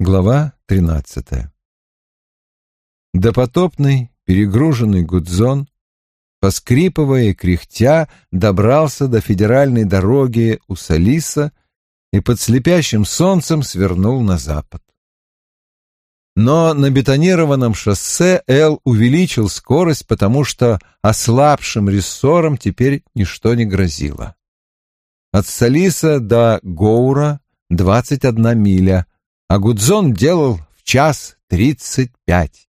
Глава тринадцатая. Допотопный, перегруженный Гудзон, поскрипывая и кряхтя, добрался до федеральной дороги у Салиса и под слепящим солнцем свернул на запад. Но на бетонированном шоссе Эл увеличил скорость, потому что ослабшим рессором теперь ничто не грозило. От Салиса до Гоура двадцать одна миля — а Гудзон делал в час тридцать пять.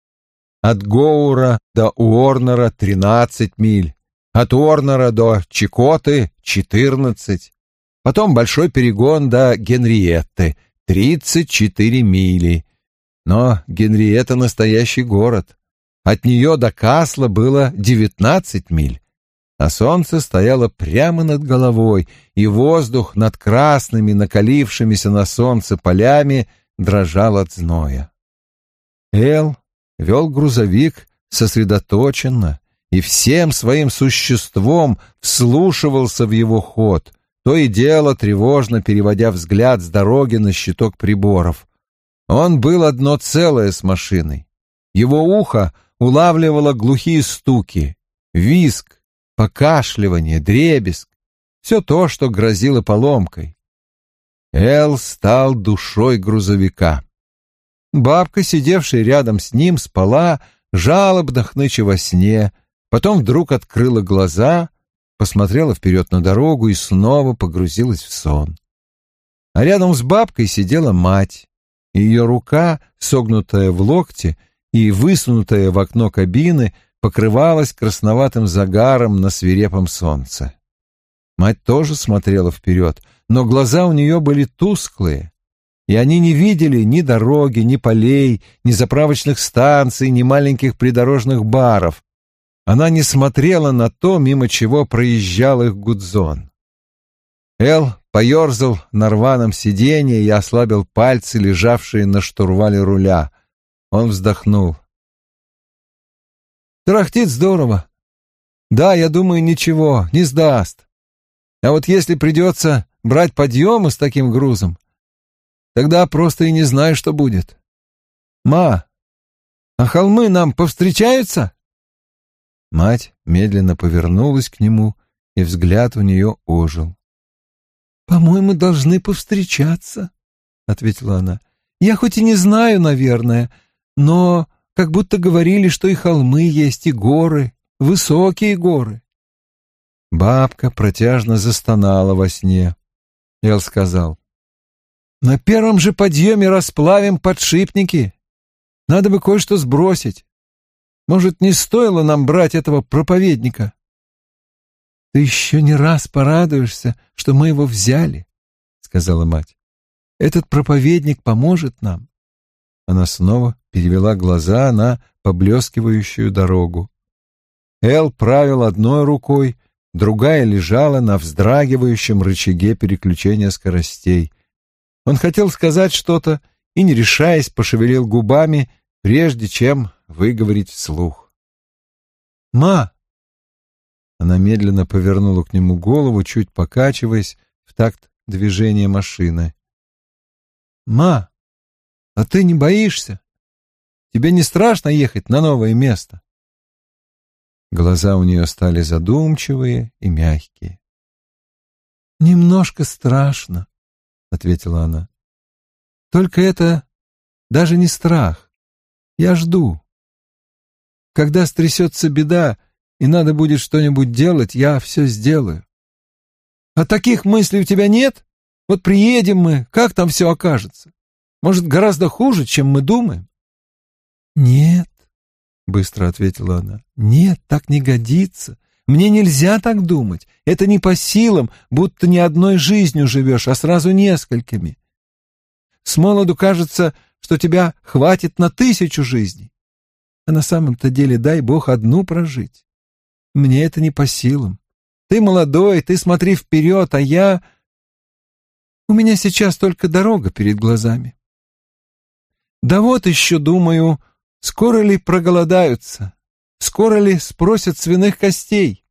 От Гоура до Уорнера тринадцать миль, от Уорнера до Чикоты четырнадцать, потом большой перегон до Генриетты тридцать четыре мили. Но Генриетта — настоящий город. От нее до Касла было девятнадцать миль, а солнце стояло прямо над головой, и воздух над красными, накалившимися на солнце полями — дрожал от зноя. Эл вел грузовик сосредоточенно и всем своим существом вслушивался в его ход, то и дело тревожно переводя взгляд с дороги на щиток приборов. Он был одно целое с машиной. Его ухо улавливало глухие стуки, визг, покашливание, дребезг, все то, что грозило поломкой. Эл стал душой грузовика. Бабка, сидевшая рядом с ним, спала, жалобно хныча во сне, потом вдруг открыла глаза, посмотрела вперед на дорогу и снова погрузилась в сон. А рядом с бабкой сидела мать, ее рука, согнутая в локте и высунутая в окно кабины, покрывалась красноватым загаром на свирепом солнце. Мать тоже смотрела вперед, но глаза у нее были тусклые, и они не видели ни дороги, ни полей, ни заправочных станций, ни маленьких придорожных баров. Она не смотрела на то, мимо чего проезжал их Гудзон. Эл поерзал на рваном сиденье и ослабил пальцы, лежавшие на штурвале руля. Он вздохнул. «Трахтит здорово. Да, я думаю, ничего, не сдаст. А вот если придется брать подъемы с таким грузом, тогда просто и не знаю, что будет. Ма, а холмы нам повстречаются? Мать медленно повернулась к нему, и взгляд у нее ожил. «По-моему, должны повстречаться», — ответила она. «Я хоть и не знаю, наверное, но как будто говорили, что и холмы есть, и горы, высокие горы. Бабка протяжно застонала во сне. Эл сказал, «На первом же подъеме расплавим подшипники. Надо бы кое-что сбросить. Может, не стоило нам брать этого проповедника?» «Ты еще не раз порадуешься, что мы его взяли», — сказала мать. «Этот проповедник поможет нам». Она снова перевела глаза на поблескивающую дорогу. Эл правил одной рукой, другая лежала на вздрагивающем рычаге переключения скоростей. Он хотел сказать что-то и, не решаясь, пошевелил губами, прежде чем выговорить вслух. «Ма!» Она медленно повернула к нему голову, чуть покачиваясь в такт движения машины. «Ма, а ты не боишься? Тебе не страшно ехать на новое место?» Глаза у нее стали задумчивые и мягкие. «Немножко страшно», — ответила она. «Только это даже не страх. Я жду. Когда стрясется беда, и надо будет что-нибудь делать, я все сделаю. А таких мыслей у тебя нет? Вот приедем мы, как там все окажется? Может, гораздо хуже, чем мы думаем?» «Нет, — быстро ответила она. «Нет, так не годится. Мне нельзя так думать. Это не по силам, будто не одной жизнью живешь, а сразу несколькими. С молоду кажется, что тебя хватит на тысячу жизней. А на самом-то деле дай Бог одну прожить. Мне это не по силам. Ты молодой, ты смотри вперед, а я... У меня сейчас только дорога перед глазами. Да вот еще, думаю, Скоро ли проголодаются? Скоро ли спросят свиных костей?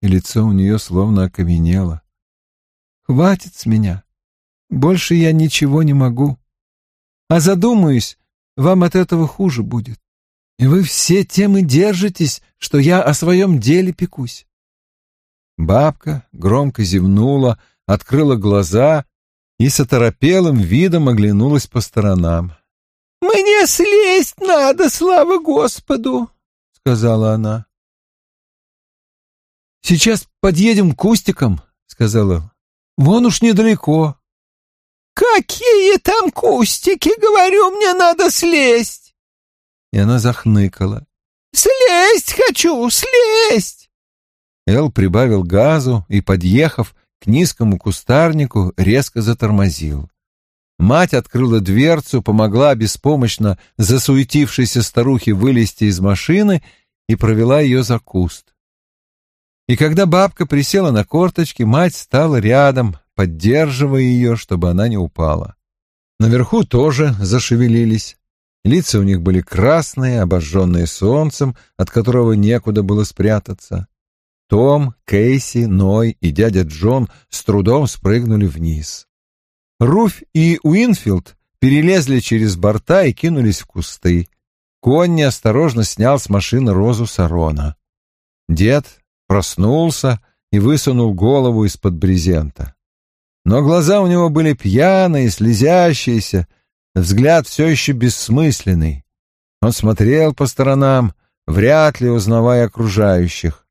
И лицо у нее словно окаменело. Хватит с меня. Больше я ничего не могу. А задумаюсь, вам от этого хуже будет. И вы все тем и держитесь, что я о своем деле пекусь. Бабка громко зевнула, открыла глаза и с оторопелым видом оглянулась по сторонам. «Мне слезть надо, слава Господу!» — сказала она. «Сейчас подъедем к кустикам», — сказала. «Вон уж недалеко». «Какие там кустики? Говорю, мне надо слезть!» И она захныкала. «Слезть хочу, слезть!» Эл прибавил газу и, подъехав к низкому кустарнику, резко затормозил. Мать открыла дверцу, помогла беспомощно засуетившейся старухе вылезти из машины и провела ее за куст. И когда бабка присела на корточки, мать стала рядом, поддерживая ее, чтобы она не упала. Наверху тоже зашевелились. Лица у них были красные, обожженные солнцем, от которого некуда было спрятаться. Том, Кейси, Ной и дядя Джон с трудом спрыгнули вниз. Руфь и Уинфилд перелезли через борта и кинулись в кусты. Конни осторожно снял с машины розу Сарона. Дед проснулся и высунул голову из-под брезента. Но глаза у него были пьяные, слезящиеся, взгляд все еще бессмысленный. Он смотрел по сторонам, вряд ли узнавая окружающих.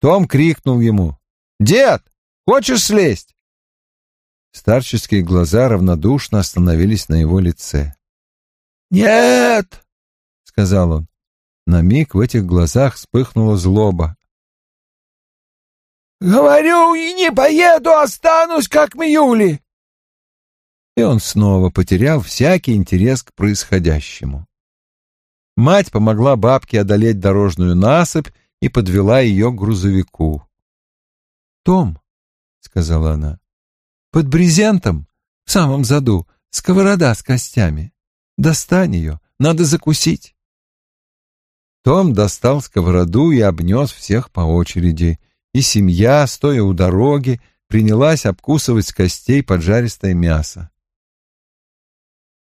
Том крикнул ему. «Дед, хочешь слезть?» Старческие глаза равнодушно остановились на его лице. «Нет!» — сказал он. На миг в этих глазах вспыхнула злоба. «Говорю, и не поеду, останусь, как Мьюли!» И он снова потерял всякий интерес к происходящему. Мать помогла бабке одолеть дорожную насыпь и подвела ее к грузовику. «Том», — сказала она, — «под брезентом, в самом заду, сковорода с костями. Достань ее, надо закусить». Том достал сковороду и обнес всех по очереди, и семья, стоя у дороги, принялась обкусывать с костей поджаристое мясо.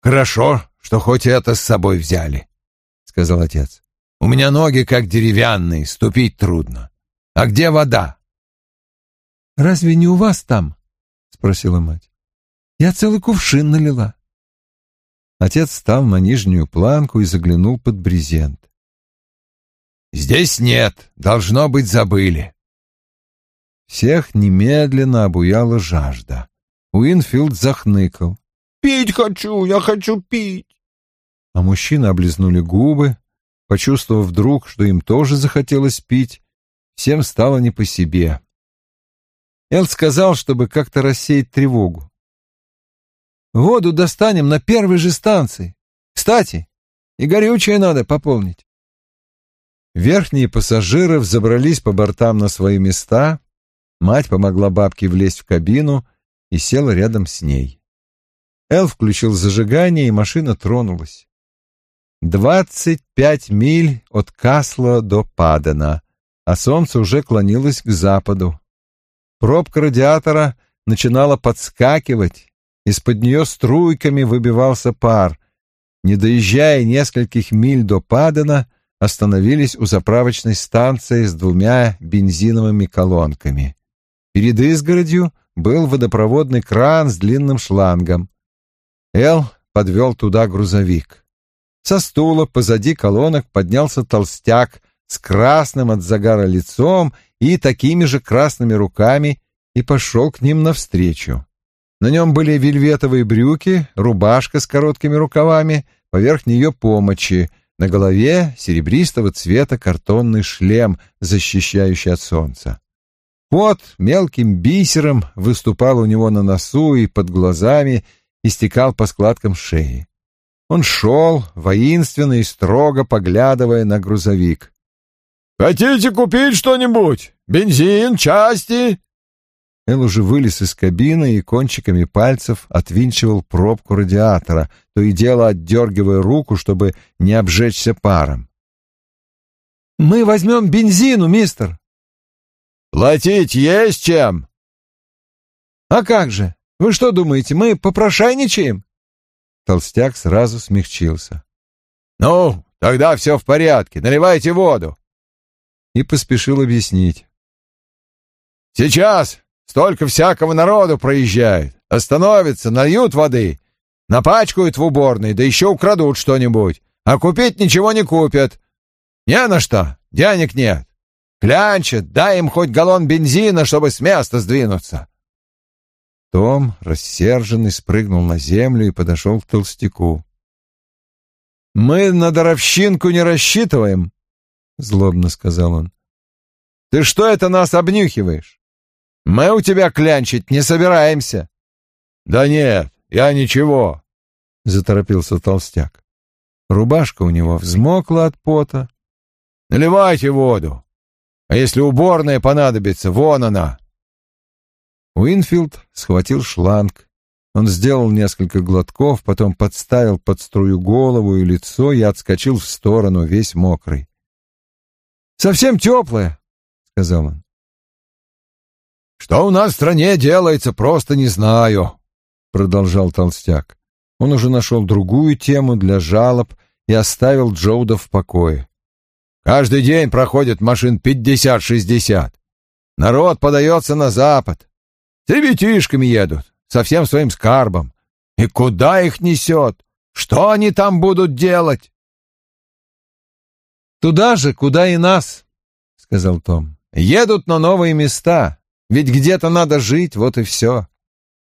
«Хорошо, что хоть это с собой взяли», — сказал отец. У меня ноги как деревянные, ступить трудно. А где вода? Разве не у вас там? Спросила мать. Я целый кувшин налила. Отец встал на нижнюю планку и заглянул под брезент. Здесь нет, должно быть, забыли. Всех немедленно обуяла жажда. Уинфилд захныкал. «Пить хочу, я хочу пить!» А мужчины облизнули губы, Почувствовав вдруг, что им тоже захотелось пить, всем стало не по себе. Эл сказал, чтобы как-то рассеять тревогу. «Воду достанем на первой же станции. Кстати, и горючее надо пополнить». Верхние пассажиры взобрались по бортам на свои места. Мать помогла бабке влезть в кабину и села рядом с ней. Эл включил зажигание, и машина тронулась. Двадцать пять миль от Касла до Падена, а солнце уже клонилось к западу. Пробка радиатора начинала подскакивать, из-под нее струйками выбивался пар. Не доезжая нескольких миль до Падена, остановились у заправочной станции с двумя бензиновыми колонками. Перед изгородью был водопроводный кран с длинным шлангом. Эл подвел туда грузовик. Со стула позади колонок поднялся толстяк с красным от загара лицом и такими же красными руками и пошел к ним навстречу. На нем были вельветовые брюки, рубашка с короткими рукавами, поверх нее помощи, на голове серебристого цвета картонный шлем, защищающий от солнца. Пот мелким бисером выступал у него на носу и под глазами и стекал по складкам шеи. Он шел, воинственно и строго поглядывая на грузовик. «Хотите купить что-нибудь? Бензин, части?» Эл уже вылез из кабины и кончиками пальцев отвинчивал пробку радиатора, то и дело отдергивая руку, чтобы не обжечься паром. «Мы возьмем бензину, мистер!» «Платить есть чем?» «А как же? Вы что думаете, мы попрошайничаем?» Толстяк сразу смягчился. «Ну, тогда все в порядке, наливайте воду!» И поспешил объяснить. «Сейчас столько всякого народу проезжает, остановятся, нальют воды, напачкают в уборной, да еще украдут что-нибудь, а купить ничего не купят. Не на что, денег нет. Клянчат, дай им хоть галлон бензина, чтобы с места сдвинуться. Том, рассерженный, спрыгнул на землю и подошел к толстяку. «Мы на даровщинку не рассчитываем», — злобно сказал он. «Ты что это нас обнюхиваешь? Мы у тебя клянчить не собираемся». «Да нет, я ничего», — заторопился толстяк. Рубашка у него взмокла от пота. «Наливайте воду, а если уборная понадобится, вон она». Уинфилд схватил шланг. Он сделал несколько глотков, потом подставил под струю голову и лицо и отскочил в сторону, весь мокрый. «Совсем теплое», — сказал он. «Что у нас в стране делается, просто не знаю», — продолжал толстяк. Он уже нашел другую тему для жалоб и оставил Джоуда в покое. «Каждый день проходит машин пятьдесят-шестьдесят. Народ подается на запад. С ребятишками едут, со всем своим скарбом. И куда их несет? Что они там будут делать?» «Туда же, куда и нас», — сказал Том. «Едут на новые места, ведь где-то надо жить, вот и все».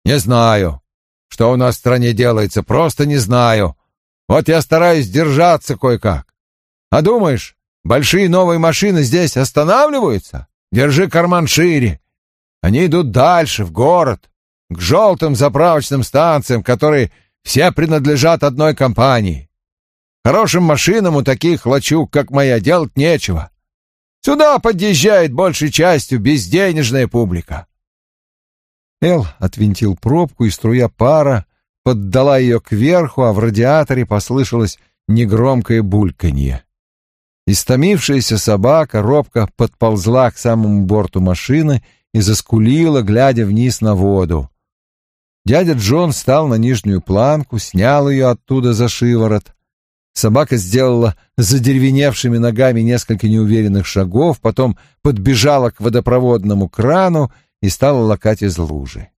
«Не знаю. Что у нас в стране делается, просто не знаю. Вот я стараюсь держаться кое-как. А думаешь, большие новые машины здесь останавливаются? Держи карман шире. Они идут дальше, в город, к желтым заправочным станциям, которые все принадлежат одной компании. Хорошим машинам у таких лачуг, как моя, делать нечего. Сюда подъезжает большей частью безденежная публика. Эл отвинтил пробку, и струя пара поддала ее кверху, а в радиаторе послышалось негромкое бульканье. Истомившаяся собака робко подползла к самому борту машины и заскулила, глядя вниз на воду. Дядя Джон встал на нижнюю планку, снял ее оттуда за шиворот. Собака сделала задеревеневшими ногами несколько неуверенных шагов, потом подбежала к водопроводному крану и стала лакать из лужи.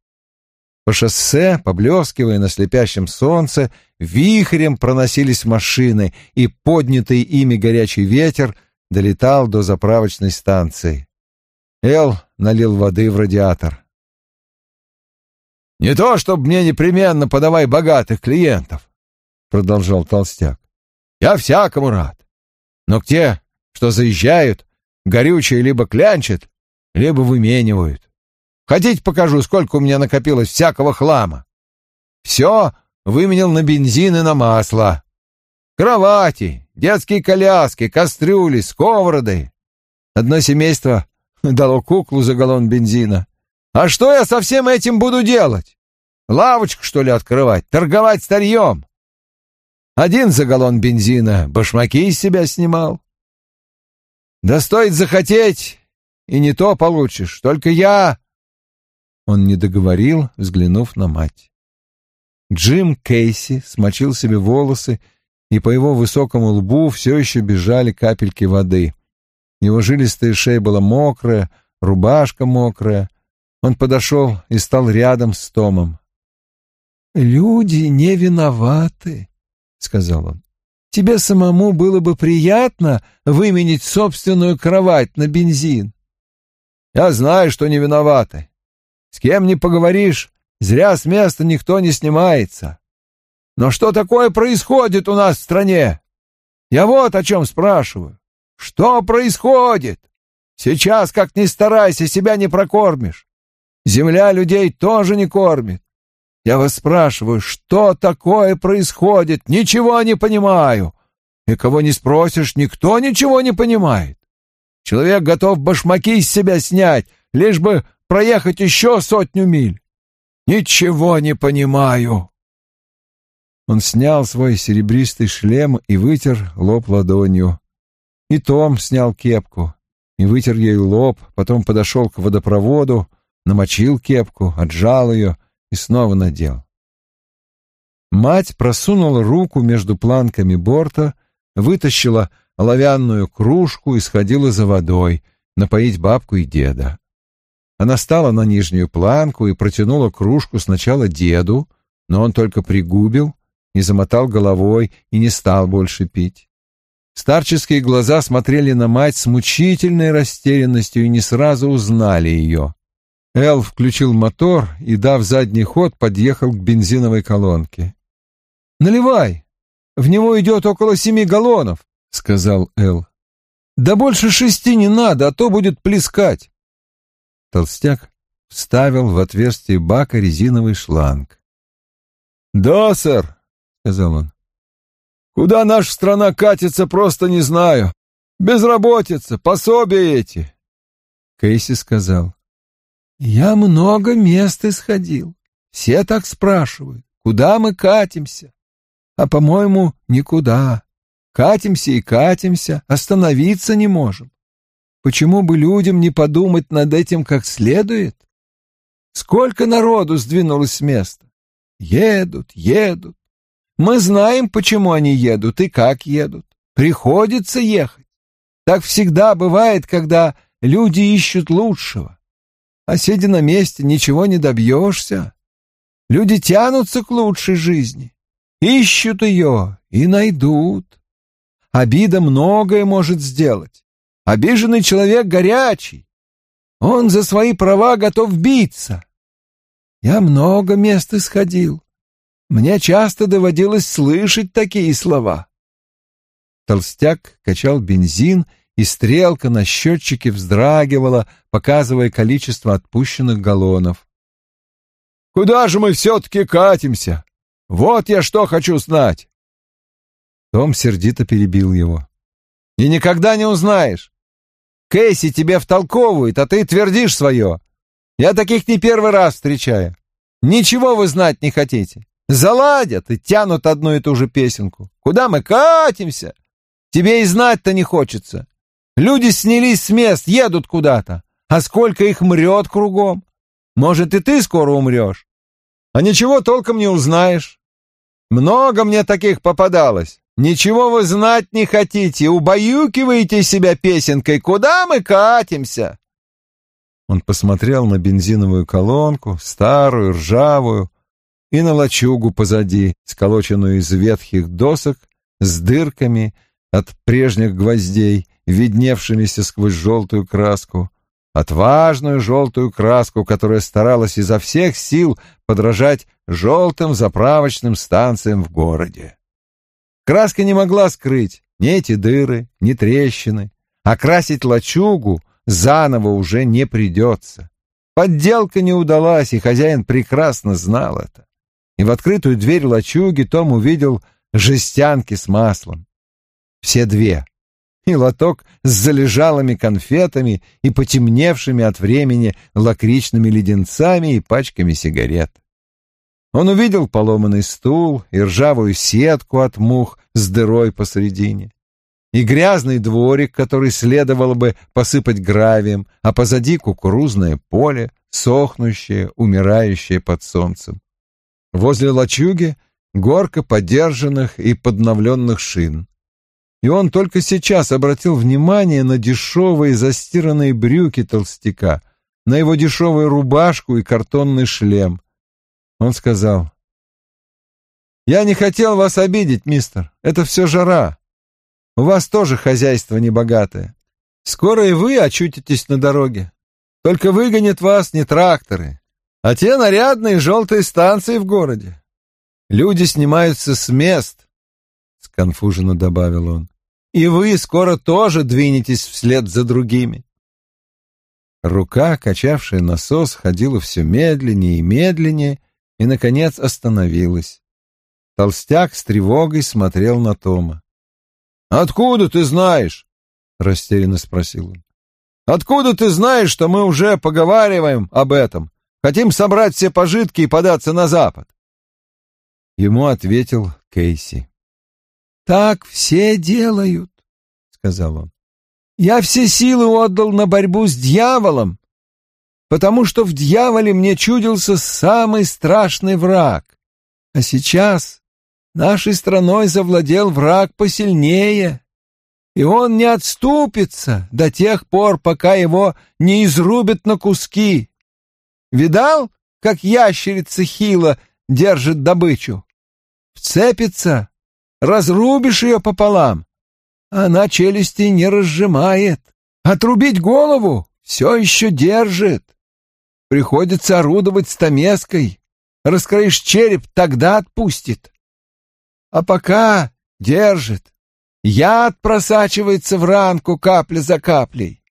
По шоссе, поблескивая на слепящем солнце, вихрем проносились машины, и поднятый ими горячий ветер долетал до заправочной станции. Эл налил воды в радиатор. «Не то, чтобы мне непременно подавай богатых клиентов», — продолжал толстяк. «Я всякому рад. Но те, что заезжают, горючее либо клянчат, либо выменивают. Хотите, покажу, сколько у меня накопилось всякого хлама? Все выменил на бензин и на масло. Кровати, детские коляски, кастрюли, сковороды. Одно семейство дало куклу за галлон бензина. А что я со всем этим буду делать? Лавочку, что ли, открывать? Торговать старьем? Один за галлон бензина башмаки из себя снимал. Да стоит захотеть, и не то получишь. Только я... Он не договорил, взглянув на мать. Джим Кейси смочил себе волосы, и по его высокому лбу все еще бежали капельки воды. Его жилистая шея была мокрая, рубашка мокрая. Он подошел и стал рядом с Томом. «Люди не виноваты», — сказал он. «Тебе самому было бы приятно выменить собственную кровать на бензин». «Я знаю, что не виноваты. С кем не поговоришь, зря с места никто не снимается. Но что такое происходит у нас в стране? Я вот о чем спрашиваю. Что происходит? Сейчас, как ни старайся, себя не прокормишь. Земля людей тоже не кормит. Я вас спрашиваю, что такое происходит? Ничего не понимаю. И кого не спросишь, никто ничего не понимает. Человек готов башмаки из себя снять, лишь бы проехать еще сотню миль. Ничего не понимаю. Он снял свой серебристый шлем и вытер лоб ладонью. И Том снял кепку и вытер ей лоб, потом подошел к водопроводу, намочил кепку, отжал ее и снова надел. Мать просунула руку между планками борта, вытащила оловянную кружку и сходила за водой, напоить бабку и деда. Она стала на нижнюю планку и протянула кружку сначала деду, но он только пригубил, не замотал головой и не стал больше пить. Старческие глаза смотрели на мать с мучительной растерянностью и не сразу узнали ее. Эл включил мотор и, дав задний ход, подъехал к бензиновой колонке. «Наливай! В него идет около семи галлонов», — сказал Эл. «Да больше шести не надо, а то будет плескать». Толстяк вставил в отверстие бака резиновый шланг. «Да, сэр», — сказал он. «Куда наша страна катится, просто не знаю. Безработица, пособия эти». Кейси сказал. «Я много мест исходил. Все так спрашивают, куда мы катимся? А, по-моему, никуда. Катимся и катимся, остановиться не можем. Почему бы людям не подумать над этим как следует? Сколько народу сдвинулось с места? Едут, едут. Мы знаем, почему они едут и как едут. Приходится ехать. Так всегда бывает, когда люди ищут лучшего. А сидя на месте, ничего не добьешься. Люди тянутся к лучшей жизни, ищут ее и найдут. Обида многое может сделать. Обиженный человек горячий. Он за свои права готов биться. Я много мест исходил. Мне часто доводилось слышать такие слова. Толстяк качал бензин, и стрелка на счетчике вздрагивала, показывая количество отпущенных галлонов. «Куда же мы все-таки катимся? Вот я что хочу знать!» Том сердито перебил его. «И никогда не узнаешь. Кейси тебе втолковывает, а ты твердишь свое. Я таких не первый раз встречаю. Ничего вы знать не хотите. Заладят и тянут одну и ту же песенку. Куда мы катимся? Тебе и знать-то не хочется. Люди снялись с мест, едут куда-то. А сколько их мрет кругом? Может, и ты скоро умрешь. А ничего толком не узнаешь. Много мне таких попадалось. Ничего вы знать не хотите, убаюкиваете себя песенкой. Куда мы катимся? Он посмотрел на бензиновую колонку, старую, ржавую, и на лачугу позади, сколоченную из ветхих досок, с дырками от прежних гвоздей, видневшимися сквозь желтую краску, отважную желтую краску, которая старалась изо всех сил подражать желтым заправочным станциям в городе. Краска не могла скрыть ни эти дыры, ни трещины, а красить лачугу заново уже не придется. Подделка не удалась, и хозяин прекрасно знал это. И в открытую дверь лачуги Том увидел жестянки с маслом. Все две. И лоток с залежалыми конфетами и потемневшими от времени лакричными леденцами и пачками сигарет. Он увидел поломанный стул и ржавую сетку от мух с дырой посредине и грязный дворик, который следовало бы посыпать гравием, а позади кукурузное поле, сохнущее, умирающее под солнцем. Возле лачуги горка подержанных и подновленных шин. И он только сейчас обратил внимание на дешевые застиранные брюки толстяка, на его дешевую рубашку и картонный шлем. Он сказал, «Я не хотел вас обидеть, мистер, это все жара. У вас тоже хозяйство небогатое. Скоро и вы очутитесь на дороге. Только выгонят вас не тракторы, а те нарядные желтые станции в городе. Люди снимаются с мест, — сконфуженно добавил он, — и вы скоро тоже двинетесь вслед за другими. Рука, качавшая насос, ходила все медленнее и медленнее и, наконец, остановилась. Толстяк с тревогой смотрел на Тома. «Откуда ты знаешь?» — растерянно спросил он. «Откуда ты знаешь, что мы уже поговариваем об этом? Хотим собрать все пожитки и податься на запад?» Ему ответил Кейси. «Так все делают», — сказал он. «Я все силы отдал на борьбу с дьяволом, потому что в дьяволе мне чудился самый страшный враг. А сейчас нашей страной завладел враг посильнее, и он не отступится до тех пор, пока его не изрубят на куски. Видал, как ящерица хила держит добычу? Вцепится, разрубишь ее пополам, она челюсти не разжимает. Отрубить голову все еще держит. Приходится орудовать стамеской. Раскроишь череп, тогда отпустит. А пока держит. Яд просачивается в ранку капля за каплей.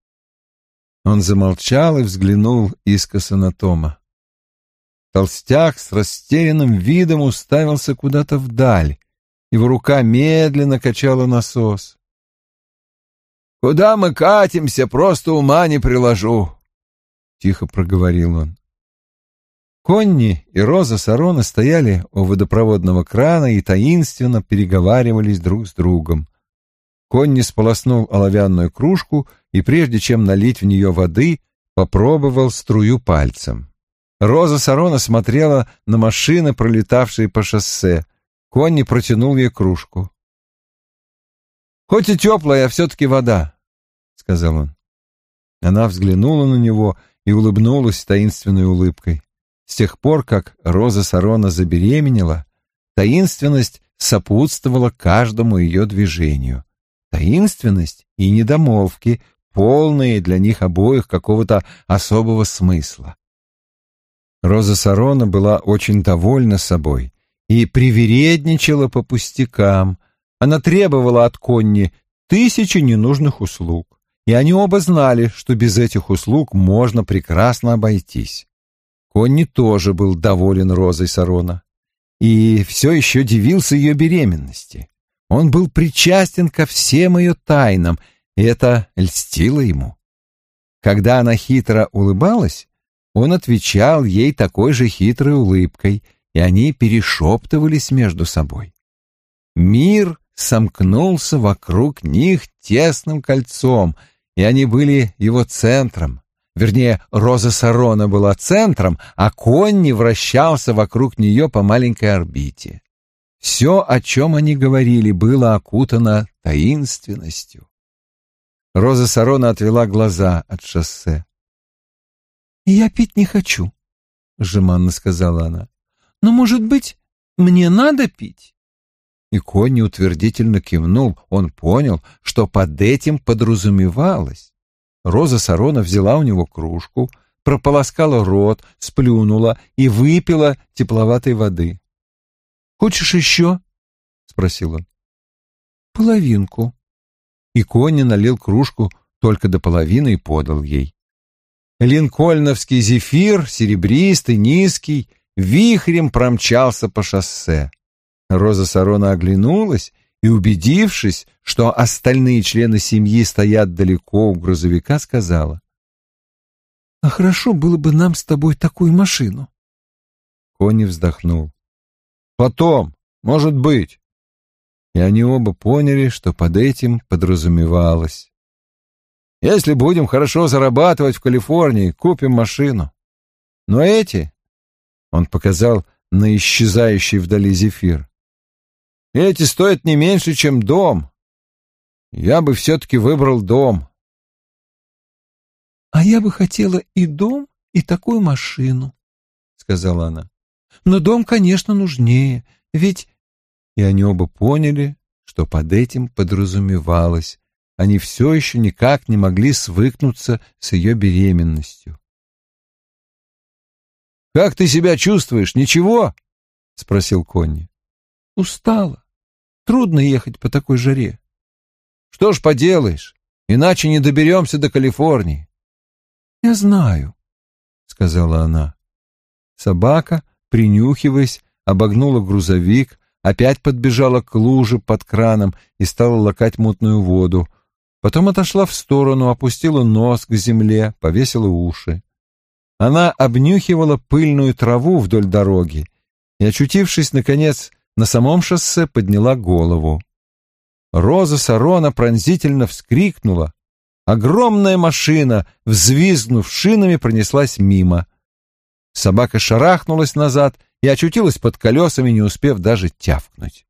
Он замолчал и взглянул искоса на Тома. Толстяк с растерянным видом уставился куда-то вдаль. Его рука медленно качала насос. «Куда мы катимся, просто ума не приложу», — тихо проговорил он. Конни и Роза Сарона стояли у водопроводного крана и таинственно переговаривались друг с другом. Конни сполоснул оловянную кружку и, прежде чем налить в нее воды, попробовал струю пальцем. Роза Сарона смотрела на машины, пролетавшие по шоссе. Конни протянул ей кружку. «Хоть и теплая, а все-таки вода», — сказал он. Она взглянула на него и улыбнулась таинственной улыбкой. С тех пор, как Роза Сарона забеременела, таинственность сопутствовала каждому ее движению. Таинственность и недомолвки, полные для них обоих какого-то особого смысла. Роза Сарона была очень довольна собой и привередничала по пустякам, она требовала от Конни тысячи ненужных услуг, и они оба знали, что без этих услуг можно прекрасно обойтись. Конни тоже был доволен Розой Сарона и все еще дивился ее беременности. Он был причастен ко всем ее тайнам, и это льстило ему. Когда она хитро улыбалась, он отвечал ей такой же хитрой улыбкой, и они перешептывались между собой. Мир сомкнулся вокруг них тесным кольцом, и они были его центром. Вернее, Роза Сарона была центром, а Конни вращался вокруг нее по маленькой орбите. Все, о чем они говорили, было окутано таинственностью. Роза Сарона отвела глаза от шоссе. «Я пить не хочу», — жеманно сказала она. «Но, может быть, мне надо пить?» И Конни утвердительно кивнул. Он понял, что под этим подразумевалось. Роза Сарона взяла у него кружку, прополоскала рот, сплюнула и выпила тепловатой воды. «Хочешь еще?» — спросил он. «Половинку». И Конни налил кружку только до половины и подал ей. Линкольновский зефир, серебристый, низкий, вихрем промчался по шоссе. Роза Сарона оглянулась и, убедившись, что остальные члены семьи стоят далеко у грузовика, сказала. «А хорошо было бы нам с тобой такую машину». Конни вздохнул. «Потом, может быть». И они оба поняли, что под этим подразумевалось. «Если будем хорошо зарабатывать в Калифорнии, купим машину. Но эти...» — он показал на исчезающий вдали зефир. Эти стоят не меньше, чем дом. Я бы все-таки выбрал дом. — А я бы хотела и дом, и такую машину, — сказала она. — Но дом, конечно, нужнее, ведь... И они оба поняли, что под этим подразумевалось. Они все еще никак не могли свыкнуться с ее беременностью. «Как ты себя чувствуешь? Ничего?» — спросил Конни. «Устала. Трудно ехать по такой жаре. Что ж поделаешь, иначе не доберемся до Калифорнии. Я знаю, сказала она. Собака, принюхиваясь, обогнула грузовик, опять подбежала к луже под краном и стала лакать мутную воду. Потом отошла в сторону, опустила нос к земле, повесила уши. Она обнюхивала пыльную траву вдоль дороги и, очутившись, наконец, на самом шоссе подняла голову. Роза Сарона пронзительно вскрикнула. Огромная машина, взвизгнув шинами, пронеслась мимо. Собака шарахнулась назад и очутилась под колесами, не успев даже тявкнуть.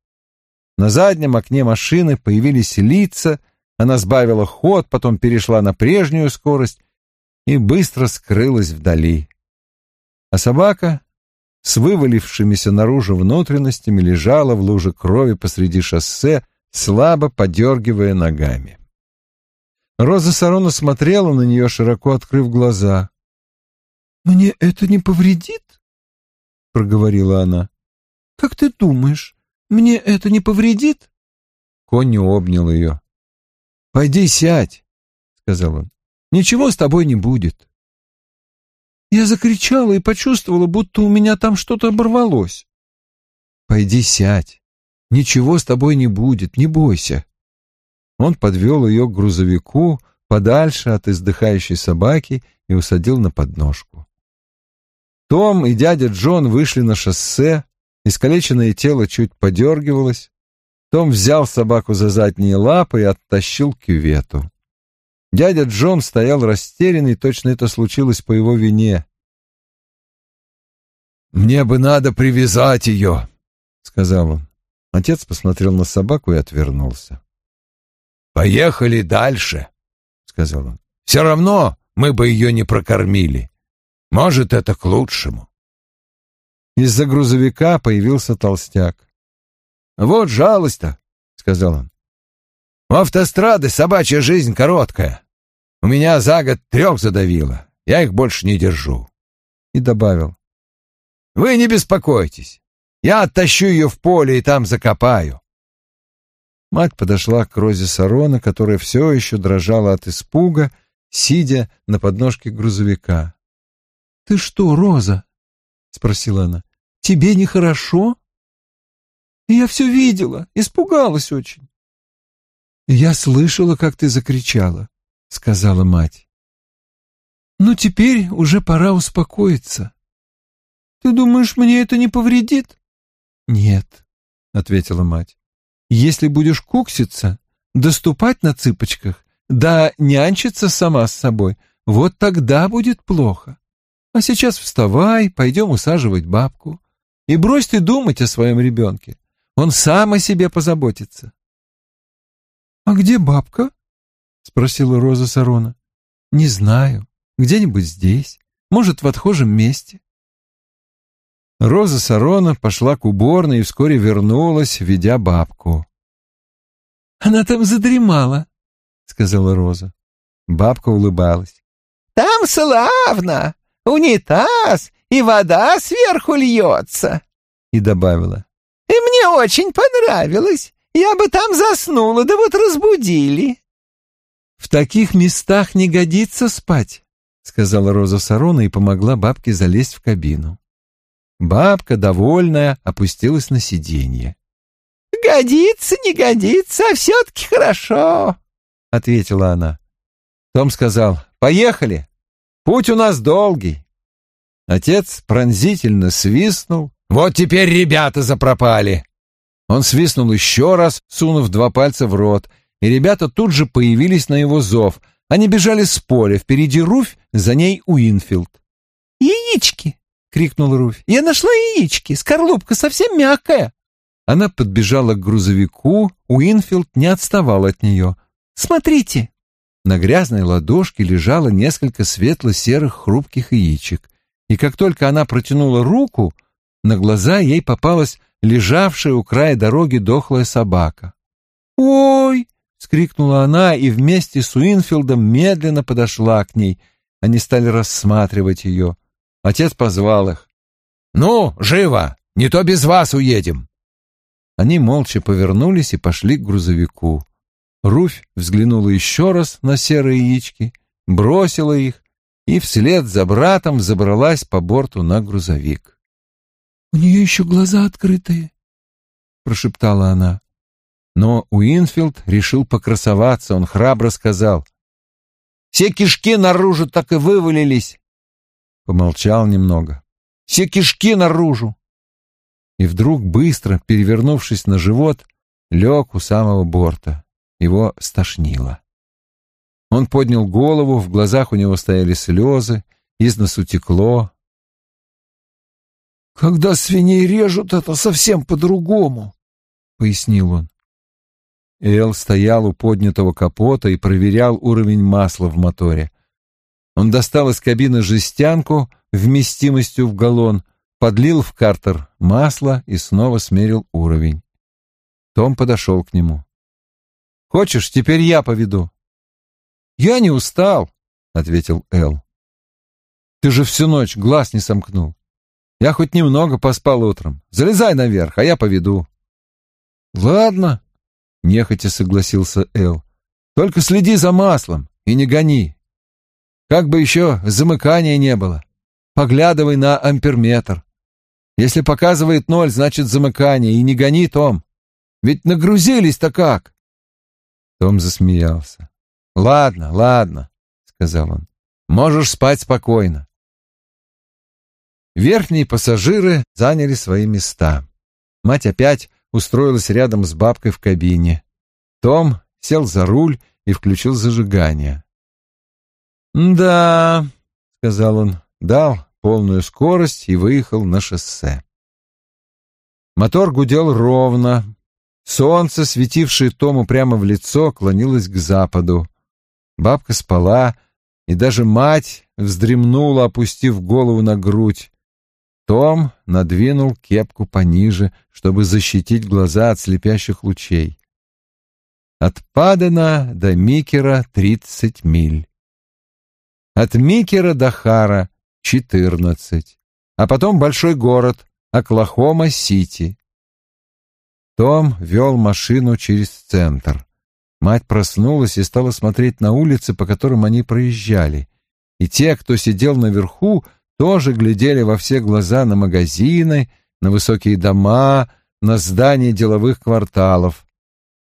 На заднем окне машины появились лица, она сбавила ход, потом перешла на прежнюю скорость и быстро скрылась вдали. А собака с вывалившимися наружу внутренностями лежала в луже крови посреди шоссе, слабо подергивая ногами. Роза Сарона смотрела на нее, широко открыв глаза. «Мне это не повредит?» — проговорила она. «Как ты думаешь, мне это не повредит?» Конни обнял ее. «Пойди сядь», — сказал он. «Ничего с тобой не будет». Я закричала и почувствовала, будто у меня там что-то оборвалось. «Пойди сядь. Ничего с тобой не будет, не бойся». Он подвел ее к грузовику подальше от издыхающей собаки и усадил на подножку. Том и дядя Джон вышли на шоссе, искалеченное тело чуть подергивалось. Том взял собаку за задние лапы и оттащил к кювету. Дядя Джон стоял растерянный, точно это случилось по его вине. «Мне бы надо привязать ее», — сказал он. Отец посмотрел на собаку и отвернулся. «Поехали дальше», — сказал он. «Все равно мы бы ее не прокормили. Может, это к лучшему». Из-за грузовика появился толстяк. «Вот жалость-то», — сказал он. «У автострады собачья жизнь короткая. У меня за год трех задавило. Я их больше не держу». И добавил. «Вы не беспокойтесь. Я оттащу ее в поле и там закопаю. Мать подошла к Розе Сарона, которая все еще дрожала от испуга, сидя на подножке грузовика. — Ты что, Роза? — спросила она. — Тебе нехорошо? — Я все видела, испугалась очень. — Я слышала, как ты закричала, — сказала мать. — Ну, теперь уже пора успокоиться. — Ты думаешь, мне это не повредит? — Нет, — ответила мать. Если будешь кукситься, доступать на цыпочках, да нянчиться сама с собой, вот тогда будет плохо. А сейчас вставай, пойдем усаживать бабку. И брось ты думать о своем ребенке. Он сам о себе позаботится. — А где бабка? — спросила Роза Сарона. — Не знаю. Где-нибудь здесь. Может, в отхожем месте. Роза Сарона пошла к уборной и вскоре вернулась, ведя бабку. «Она там задремала», — сказала Роза. Бабка улыбалась. «Там славно! Унитаз и вода сверху льется!» И добавила. «И мне очень понравилось. Я бы там заснула, да вот разбудили». «В таких местах не годится спать», — сказала Роза Сарона и помогла бабке залезть в кабину. Бабка, довольная, опустилась на сиденье. «Годится, не годится, а все-таки хорошо», — ответила она. Том сказал, «Поехали, путь у нас долгий». Отец пронзительно свистнул. «Вот теперь ребята запропали!» Он свистнул еще раз, сунув два пальца в рот, и ребята тут же появились на его зов. Они бежали с поля, впереди Руфь, за ней Уинфилд. «Яички!» — крикнула Руфь. «Я нашла яички, скорлупка совсем мягкая». Она подбежала к грузовику, Уинфилд не отставал от нее. «Смотрите!» На грязной ладошке лежало несколько светло-серых хрупких яичек, и как только она протянула руку, на глаза ей попалась лежавшая у края дороги дохлая собака. «Ой!» — скрикнула она и вместе с Уинфилдом медленно подошла к ней. Они стали рассматривать ее. Отец позвал их. «Ну, живо! Не то без вас уедем!» Они молча повернулись и пошли к грузовику. Руфь взглянула еще раз на серые яички, бросила их и вслед за братом забралась по борту на грузовик. — У нее еще глаза открытые, — прошептала она. Но Уинфилд решил покрасоваться, он храбро сказал. — Все кишки наружу так и вывалились. Помолчал немного. — Все кишки наружу и вдруг, быстро перевернувшись на живот, лег у самого борта. Его стошнило. Он поднял голову, в глазах у него стояли слезы, из носу текло. «Когда свиней режут, это совсем по-другому», — пояснил он. Эл стоял у поднятого капота и проверял уровень масла в моторе. Он достал из кабины жестянку вместимостью в галлон, подлил в картер масло и снова смерил уровень. Том подошел к нему. «Хочешь, теперь я поведу?» «Я не устал», — ответил Эл. «Ты же всю ночь глаз не сомкнул. Я хоть немного поспал утром. Залезай наверх, а я поведу». «Ладно», — нехотя согласился Эл. «Только следи за маслом и не гони. Как бы еще замыкания не было. Поглядывай на амперметр. Если показывает ноль, значит замыкание, и не гони, Том. Ведь нагрузились-то как?» Том засмеялся. «Ладно, ладно», — сказал он. «Можешь спать спокойно». Верхние пассажиры заняли свои места. Мать опять устроилась рядом с бабкой в кабине. Том сел за руль и включил зажигание. «Да», — сказал он, дал полную скорость и выехал на шоссе. Мотор гудел ровно. Солнце, светившее Тому прямо в лицо, клонилось к западу. Бабка спала, и даже мать вздремнула, опустив голову на грудь. Том надвинул кепку пониже, чтобы защитить глаза от слепящих лучей. От Падена до Микера тридцать миль. От Микера до Хара четырнадцать. А потом большой город Оклахома-Сити. Том вел машину через центр. Мать проснулась и стала смотреть на улицы, по которым они проезжали. И те, кто сидел наверху, тоже глядели во все глаза на магазины, на высокие дома, на здания деловых кварталов.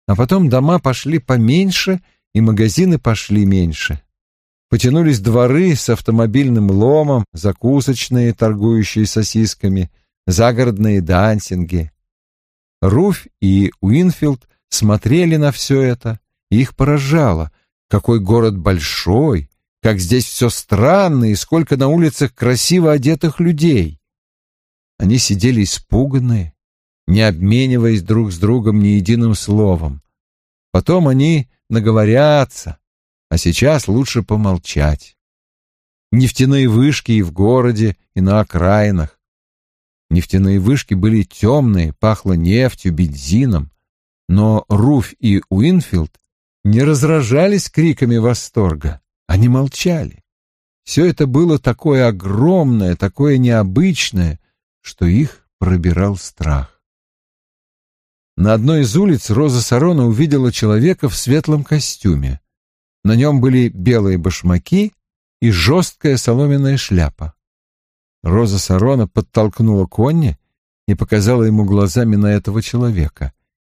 А потом дома пошли поменьше, и магазины пошли меньше. Потянулись дворы с автомобильным ломом, закусочные, торгующие сосисками, загородные дансинги. Руфь и Уинфилд смотрели на все это, и их поражало, какой город большой, как здесь все странно и сколько на улицах красиво одетых людей. Они сидели испуганные, не обмениваясь друг с другом ни единым словом. Потом они наговорятся, а сейчас лучше помолчать. Нефтяные вышки и в городе, и на окраинах. Нефтяные вышки были темные, пахло нефтью, бензином, но Руф и Уинфилд не разражались криками восторга. Они молчали. Все это было такое огромное, такое необычное, что их пробирал страх. На одной из улиц Роза Сарона увидела человека в светлом костюме. На нем были белые башмаки и жесткая соломенная шляпа. Роза Сарона подтолкнула Конни и показала ему глазами на этого человека,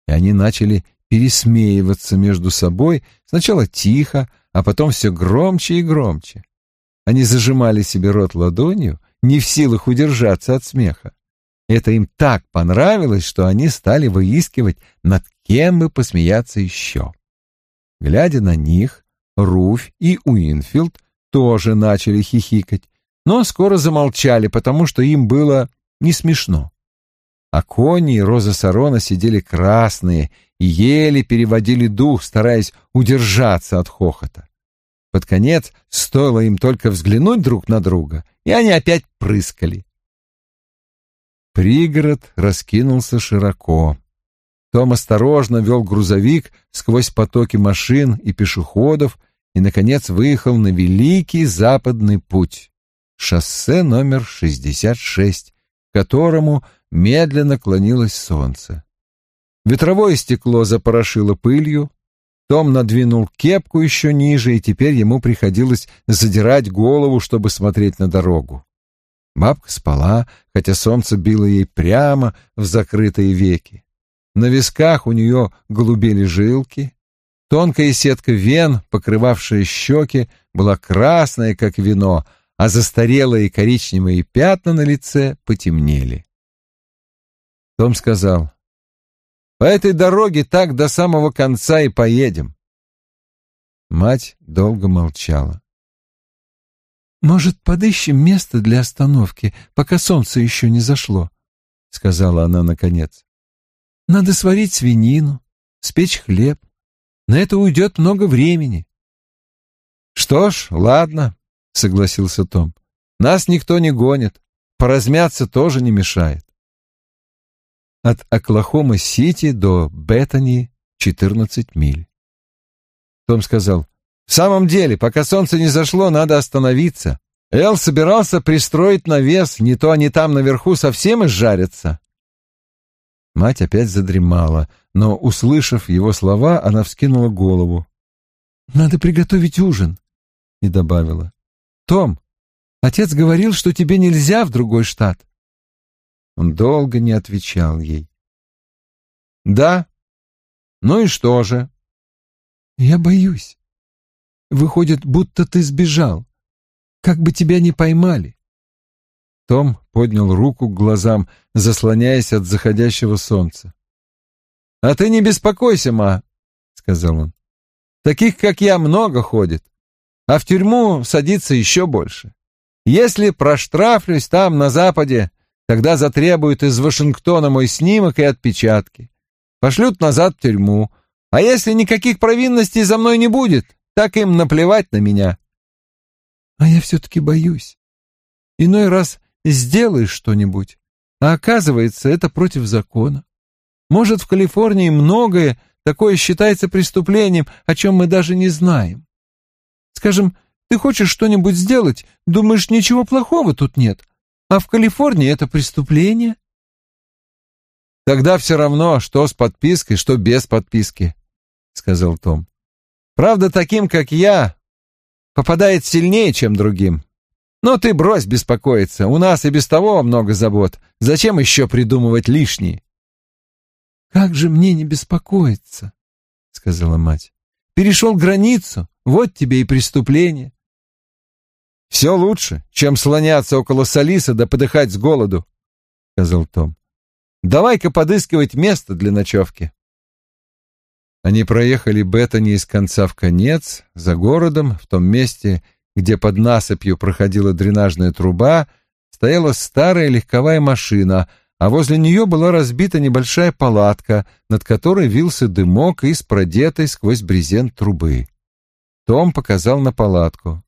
и они начали пересмеиваться между собой, сначала тихо, а потом все громче и громче. Они зажимали себе рот ладонью, не в силах удержаться от смеха. Это им так понравилось, что они стали выискивать, над кем бы посмеяться еще. Глядя на них, Руфь и Уинфилд тоже начали хихикать, но скоро замолчали, потому что им было не смешно. А Конни и Роза Сарона сидели красные и еле переводили дух, стараясь удержаться от хохота. Под конец стоило им только взглянуть друг на друга, и они опять прыскали. Пригород раскинулся широко. Том осторожно вел грузовик сквозь потоки машин и пешеходов и, наконец, выехал на Великий Западный путь, шоссе номер 66, к которому медленно клонилось солнце. Ветровое стекло запорошило пылью, том надвинул кепку еще ниже, и теперь ему приходилось задирать голову, чтобы смотреть на дорогу. Бабка спала, хотя солнце било ей прямо в закрытые веки. На висках у нее голубели жилки. Тонкая сетка вен, покрывавшая щеки, была красная, как вино, а застарелые коричневые пятна на лице потемнели. Том сказал, по этой дороге так до самого конца и поедем. Мать долго молчала. «Может, подыщем место для остановки, пока солнце еще не зашло?» — сказала она наконец. «Надо сварить свинину, спечь хлеб. На это уйдет много времени». «Что ж, ладно», — согласился Том. «Нас никто не гонит. Поразмяться тоже не мешает». От Оклахомы-Сити до Беттани 14 миль. Том сказал, «В самом деле, пока солнце не зашло, надо остановиться. Эл собирался пристроить навес, не то они там наверху совсем изжарятся». Мать опять задремала, но, услышав его слова, она вскинула голову. «Надо приготовить ужин», — и добавила. «Том, отец говорил, что тебе нельзя в другой штат». Он долго не отвечал ей. «Да? Ну и что же?» «Я боюсь. Выходит, будто ты сбежал. Как бы тебя не поймали». Том поднял руку к глазам, заслоняясь от заходящего солнца. «А ты не беспокойся, ма», — сказал он. «Таких, как я, много ходит, а в тюрьму садится еще больше. Если проштрафлюсь там, на Западе, тогда затребуют из Вашингтона мой снимок и отпечатки. Пошлют назад в тюрьму, а если никаких провинностей за мной не будет, так им наплевать на меня. А я все-таки боюсь. Иной раз сделаешь что-нибудь, а оказывается, это против закона. Может, в Калифорнии многое такое считается преступлением, о чем мы даже не знаем. Скажем, ты хочешь что-нибудь сделать, думаешь, ничего плохого тут нет, а в Калифорнии это преступление. Тогда все равно, что с подпиской, что без подписки. — сказал Том. «Правда, таким, как я, попадает сильнее, чем другим. Но ты брось беспокоиться, у нас и без того много забот. Зачем еще придумывать лишние?» «Как же мне не беспокоиться?» — сказала мать. «Перешел границу, вот тебе и преступление». «Все лучше, чем слоняться около Салиса да подыхать с голоду», — сказал Том. «Давай-ка подыскивать место для ночевки». Они проехали Беттани из конца в конец, за городом, в том месте, где под насыпью проходила дренажная труба, стояла старая легковая машина, а возле нее была разбита небольшая палатка, над которой вился дымок из продетой сквозь брезент трубы. Том показал на палатку.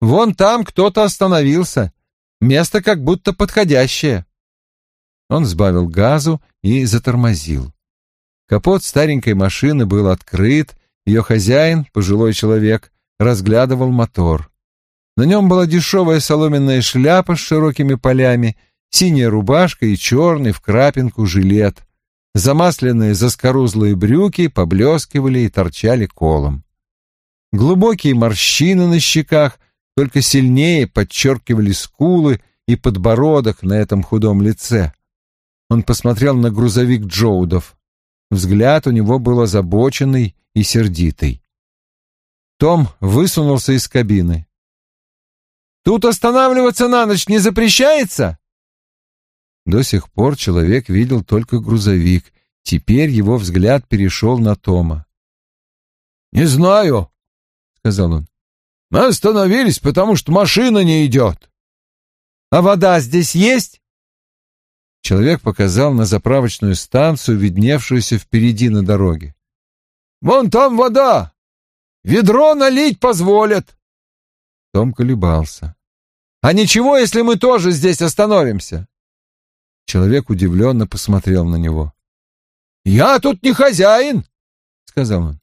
«Вон там кто-то остановился. Место как будто подходящее». Он сбавил газу и затормозил. Капот старенькой машины был открыт, ее хозяин, пожилой человек, разглядывал мотор. На нем была дешевая соломенная шляпа с широкими полями, синяя рубашка и черный в крапинку жилет. Замасленные заскорузлые брюки поблескивали и торчали колом. Глубокие морщины на щеках только сильнее подчеркивали скулы и подбородок на этом худом лице. Он посмотрел на грузовик Джоудов. Взгляд у него был озабоченный и сердитый. Том высунулся из кабины. «Тут останавливаться на ночь не запрещается?» До сих пор человек видел только грузовик. Теперь его взгляд перешел на Тома. «Не знаю», — сказал он. «Мы остановились, потому что машина не идет». «А вода здесь есть?» Человек показал на заправочную станцию, видневшуюся впереди на дороге. «Вон там вода! Ведро налить позволят!» Том колебался. «А ничего, если мы тоже здесь остановимся?» Человек удивленно посмотрел на него. «Я тут не хозяин!» — сказал он.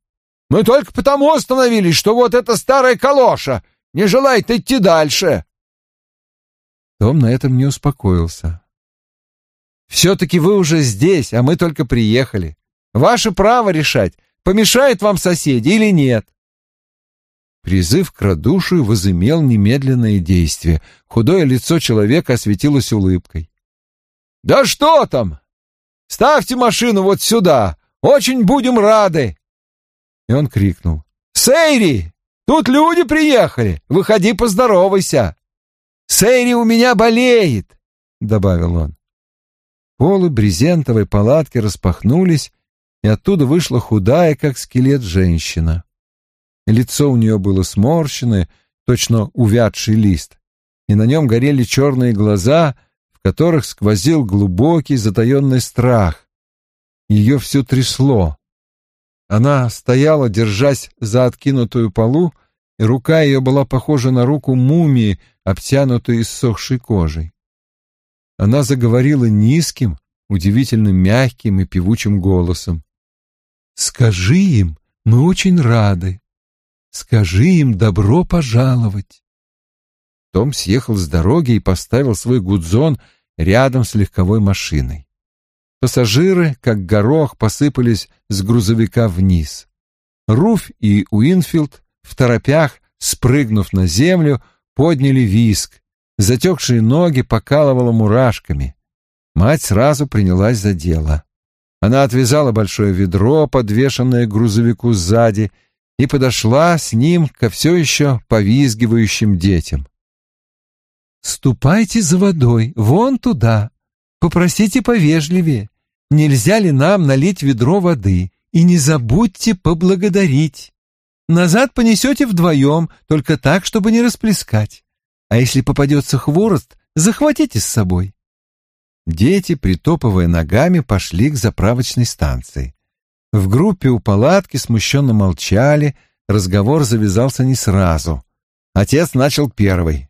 «Мы только потому остановились, что вот эта старая калоша не желает идти дальше!» Том на этом не успокоился. Все-таки вы уже здесь, а мы только приехали. Ваше право решать, помешает вам соседи или нет. Призыв к радушию возымел немедленное действие. Худое лицо человека осветилось улыбкой. «Да что там? Ставьте машину вот сюда! Очень будем рады!» И он крикнул. «Сейри! Тут люди приехали! Выходи, поздоровайся!» «Сейри у меня болеет!» — добавил он. Полы брезентовой палатки распахнулись, и оттуда вышла худая, как скелет, женщина. Лицо у нее было сморщенное, точно увядший лист, и на нем горели черные глаза, в которых сквозил глубокий затаенный страх. Ее все трясло. Она стояла, держась за откинутую полу, и рука ее была похожа на руку мумии, обтянутой иссохшей кожей. Она заговорила низким, удивительно мягким и певучим голосом. «Скажи им, мы очень рады. Скажи им добро пожаловать». Том съехал с дороги и поставил свой гудзон рядом с легковой машиной. Пассажиры, как горох, посыпались с грузовика вниз. Руф и Уинфилд, в торопях, спрыгнув на землю, подняли виск. Затекшие ноги покалывало мурашками. Мать сразу принялась за дело. Она отвязала большое ведро, подвешенное к грузовику сзади, и подошла с ним ко все еще повизгивающим детям. «Ступайте за водой, вон туда. Попросите повежливее. Нельзя ли нам налить ведро воды? И не забудьте поблагодарить. Назад понесете вдвоем, только так, чтобы не расплескать. А если попадется хворост, захватите с собой. Дети, притопывая ногами, пошли к заправочной станции. В группе у палатки смущенно молчали, разговор завязался не сразу. Отец начал первый.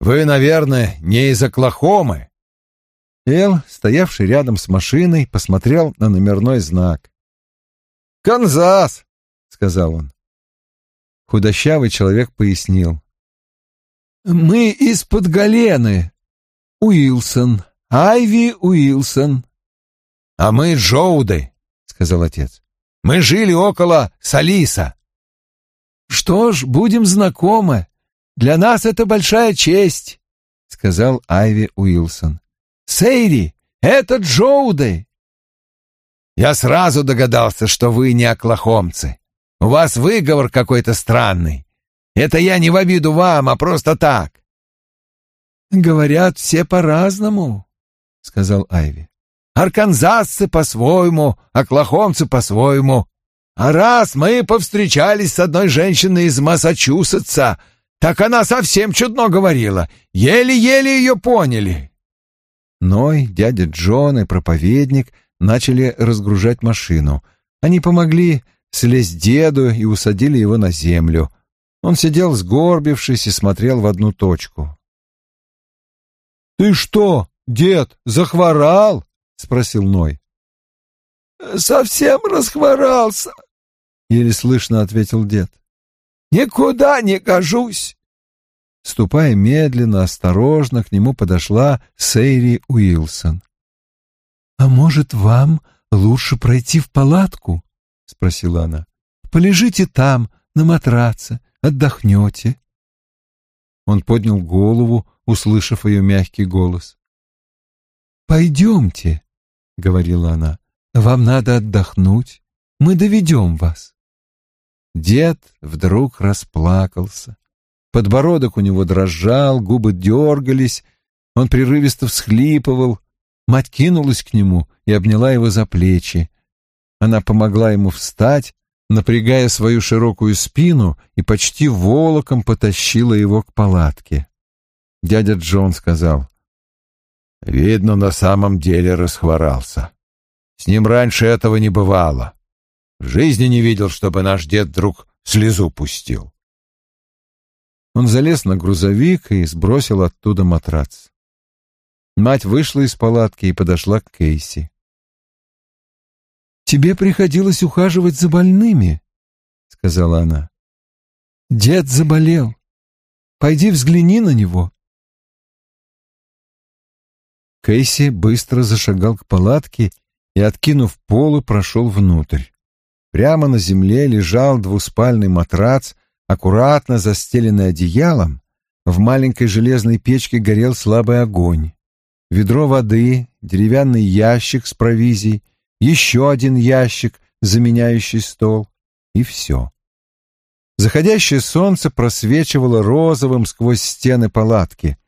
«Вы, наверное, не из Оклахомы?» Эл, стоявший рядом с машиной, посмотрел на номерной знак. «Канзас!» — сказал он. Худощавый человек пояснил. «Мы из-под Галены, Уилсон, Айви Уилсон. — А мы Джоуды, — сказал отец. — Мы жили около Салиса. — Что ж, будем знакомы. Для нас это большая честь, — сказал Айви Уилсон. — Сейри, это Джоуды. Я сразу догадался, что вы не оклахомцы. У вас выговор какой-то странный. Это я не в обиду вам, а просто так. «Говорят, все по-разному», — сказал Айви. «Арканзасцы по-своему, оклахомцы по-своему. А раз мы повстречались с одной женщиной из Массачусетса, так она совсем чудно говорила, еле-еле ее поняли». Ной, дядя Джон и проповедник начали разгружать машину. Они помогли слезть деду и усадили его на землю. Он сидел сгорбившись и смотрел в одну точку. «Ты что, дед, захворал?» — спросил Ной. «Совсем расхворался», — еле слышно ответил дед. «Никуда не гожусь». Ступая медленно, осторожно, к нему подошла Сейри Уилсон. «А может, вам лучше пройти в палатку?» — спросила она. «Полежите там, на матраце, отдохнете». Он поднял голову, услышав ее мягкий голос. «Пойдемте», — говорила она, — «вам надо отдохнуть, мы доведем вас». Дед вдруг расплакался. Подбородок у него дрожал, губы дергались, он прерывисто всхлипывал. Мать кинулась к нему и обняла его за плечи. Она помогла ему встать, напрягая свою широкую спину и почти волоком потащила его к палатке. Дядя Джон сказал. «Видно, на самом деле расхворался. С ним раньше этого не бывало. В жизни не видел, чтобы наш дед вдруг слезу пустил». Он залез на грузовик и сбросил оттуда матрац. Мать вышла из палатки и подошла к Кейси. «Тебе приходилось ухаживать за больными», — сказала она. «Дед заболел. Пойди взгляни на него. Кейси быстро зашагал к палатке и, откинув полу, прошел внутрь. Прямо на земле лежал двуспальный матрац, аккуратно застеленный одеялом. В маленькой железной печке горел слабый огонь. Ведро воды, деревянный ящик с провизией, еще один ящик, заменяющий стол, и все. Заходящее солнце просвечивало розовым сквозь стены палатки.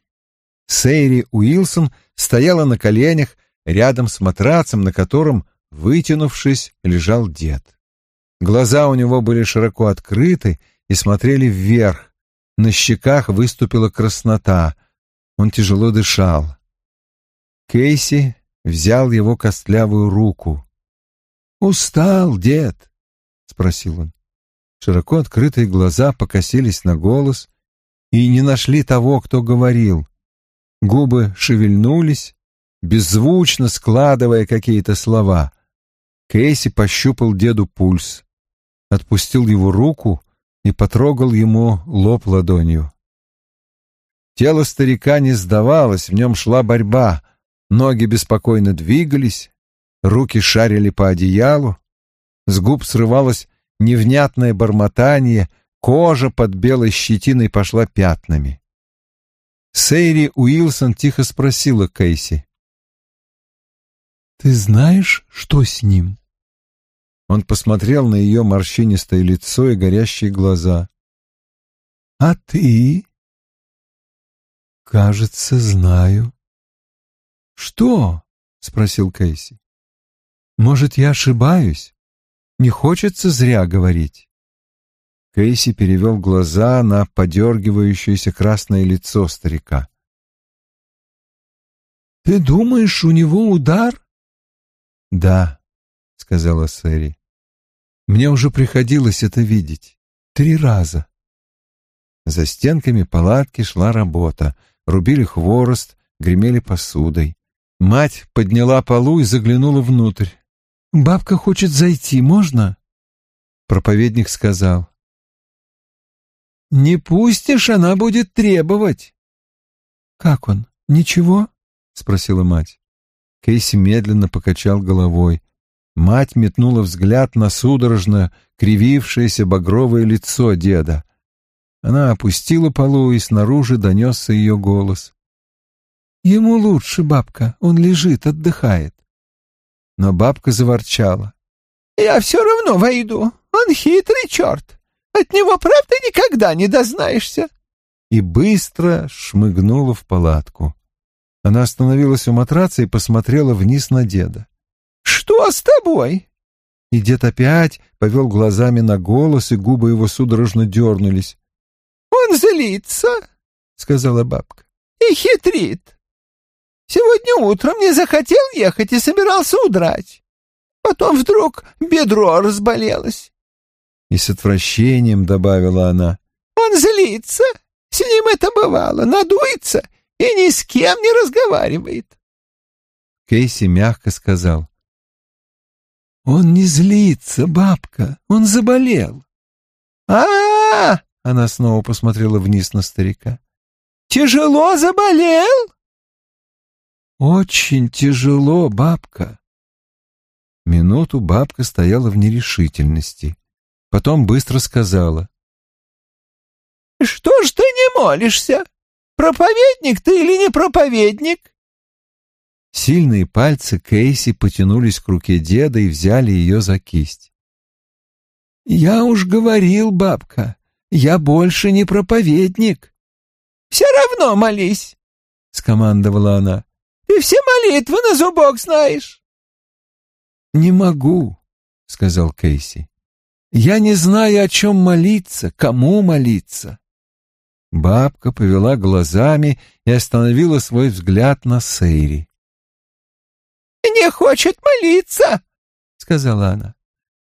Сейри Уилсон — стояла на коленях рядом с матрацем, на котором, вытянувшись, лежал дед. Глаза у него были широко открыты и смотрели вверх, На щеках выступила краснота. Он тяжело дышал. Кейси взял его костлявую руку. «Устал, дед?» — спросил он. Широко открытые глаза покосились на голос и не нашли того, кто говорил. Губы шевельнулись, беззвучно складывая какие-то слова. Кейси пощупал деду пульс, отпустил его руку и потрогал ему лоб ладонью. Тело старика не сдавалось, в нем шла борьба, ноги беспокойно двигались, руки шарили по одеялу, с губ срывалось невнятное бормотание, кожа под белой щетиной пошла пятнами. Сейри Уилсон тихо спросила Кейси. «Ты знаешь, что с ним?» Он посмотрел на ее морщинистое лицо и горящие глаза. «А ты?» «Кажется, знаю». «Что?» — спросил Кейси. «Может, я ошибаюсь? Не хочется зря говорить». Кейси перевел глаза на подергивающееся красное лицо старика. «Ты думаешь, у него удар?» «Да», — сказала Сэри. «Мне уже приходилось это видеть. Три раза». За стенками палатки шла работа. Рубили хворост, гремели посудой. Мать подняла полу и заглянула внутрь. «Бабка хочет зайти, можно?» Проповедник сказал. «Не пустишь, она будет требовать». «Как он? Ничего?» — спросила мать. Кейси медленно покачал головой. Мать метнула взгляд на судорожно кривившееся багровое лицо деда. Она опустила полу, и снаружи донесся ее голос. «Ему лучше, бабка, он лежит, отдыхает». Но бабка заворчала. «Я все равно войду, он хитрый черт, от него, правда, никогда не дознаешься». И быстро шмыгнула в палатку. Она остановилась у матраца и посмотрела вниз на деда. «Что с тобой?» И дед опять повел глазами на голос, и губы его судорожно дернулись. «Он злится», — сказала бабка, — «и хитрит. Сегодня утром не захотел ехать и собирался удрать. Потом вдруг бедро разболелось». И с отвращением добавила она. «Он злится, с ним это бывало, надуется и ни с кем не разговаривает. Кейси мягко сказал. «Он не злится, бабка, он заболел». А, -а, -а Она снова посмотрела вниз на старика. «Тяжело заболел?» «Очень тяжело, бабка». Минуту бабка стояла в нерешительности. Потом быстро сказала. «Что ж ты не молишься? Проповедник ты или не проповедник?» Сильные пальцы Кейси потянулись к руке деда и взяли ее за кисть. «Я уж говорил, бабка, я больше не проповедник». «Все равно молись», — скомандовала она. «Ты все молитвы на зубок знаешь». «Не могу», — сказал Кейси. «Я не знаю, о чем молиться, кому молиться». Бабка повела глазами и остановила свой взгляд на Сейри. «Не хочет молиться», — сказала она.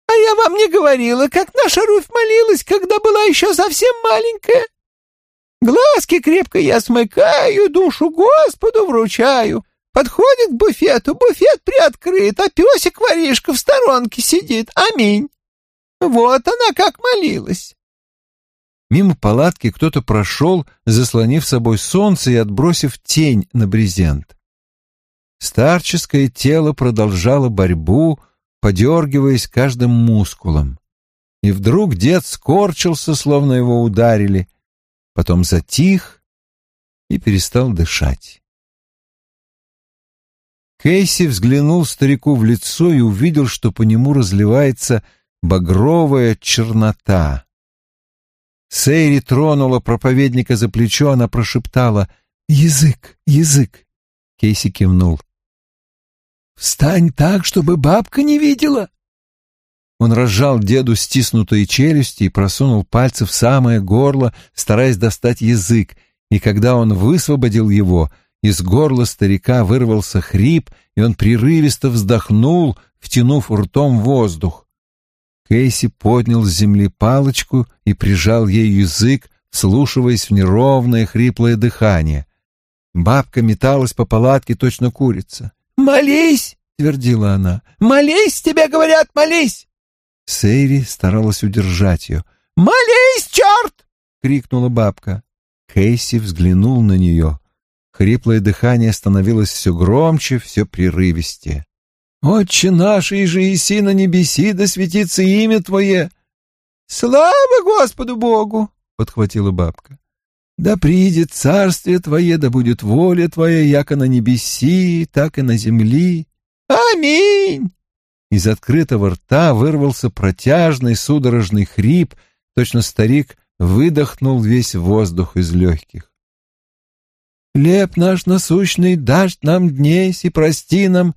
«А я вам не говорила, как наша Руфь молилась, когда была еще совсем маленькая. Глазки крепко я смыкаю, душу Господу вручаю. Подходит к буфету, буфет приоткрыт, а песик-воришка в сторонке сидит. Аминь. Вот она как молилась. Мимо палатки кто-то прошел, заслонив собой солнце и отбросив тень на брезент. Старческое тело продолжало борьбу, подергиваясь каждым мускулом. И вдруг дед скорчился, словно его ударили, потом затих и перестал дышать. Кейси взглянул старику в лицо и увидел, что по нему разливается багровая чернота. Сейри тронула проповедника за плечо, она прошептала «Язык, язык!» Кейси кивнул. «Встань так, чтобы бабка не видела!» Он разжал деду стиснутые челюсти и просунул пальцы в самое горло, стараясь достать язык, и когда он высвободил его, из горла старика вырвался хрип, и он прерывисто вздохнул, втянув ртом воздух. Кейси поднял с земли палочку и прижал ей язык, слушаясь в неровное хриплое дыхание. Бабка металась по палатке, точно курица. «Молись!» — твердила она. «Молись, тебе говорят, молись!» Сейри старалась удержать ее. «Молись, черт!» — крикнула бабка. Кейси взглянул на нее. Хриплое дыхание становилось все громче, все прерывистее. «Отче наш, и же на небеси, да светится имя Твое!» «Слава Господу Богу!» — подхватила бабка. «Да придет царствие Твое, да будет воля Твоя, яко на небеси, так и на земли». «Аминь!» Из открытого рта вырвался протяжный судорожный хрип, точно старик выдохнул весь воздух из легких. «Хлеб наш насущный, дашь нам дней, и прости нам...»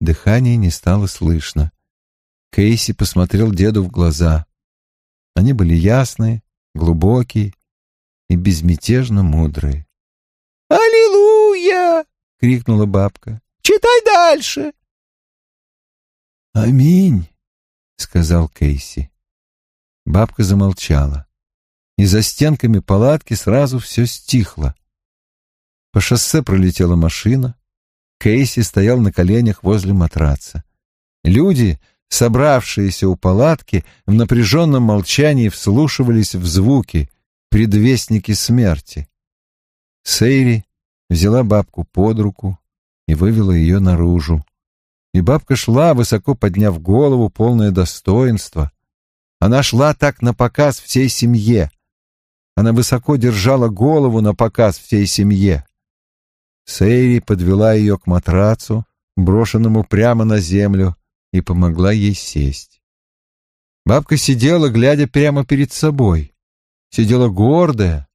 Дыхание не стало слышно. Кейси посмотрел деду в глаза. Они были ясные, глубокие и безмятежно мудрые. «Аллилуйя!» — крикнула бабка. «Читай дальше!» «Аминь!» — сказал Кейси. Бабка замолчала и за стенками палатки сразу все стихло. По шоссе пролетела машина. Кейси стоял на коленях возле матраца. Люди, собравшиеся у палатки, в напряженном молчании вслушивались в звуки, предвестники смерти. Сейри взяла бабку под руку и вывела ее наружу. И бабка шла, высоко подняв голову, полное достоинство. Она шла так на показ всей семье. Она высоко держала голову на показ всей семье. Сейри подвела ее к матрацу, брошенному прямо на землю, и помогла ей сесть. Бабка сидела, глядя прямо перед собой. Сидела гордая,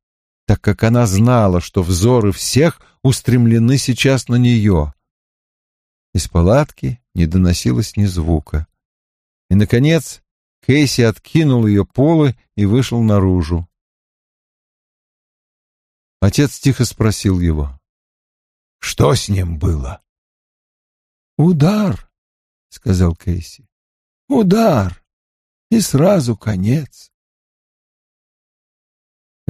так как она знала, что взоры всех устремлены сейчас на нее. Из палатки не доносилось ни звука. И, наконец, Кейси откинул ее полы и вышел наружу. Отец тихо спросил его. «Что с ним было?» «Удар», — сказал Кейси. «Удар, и сразу конец».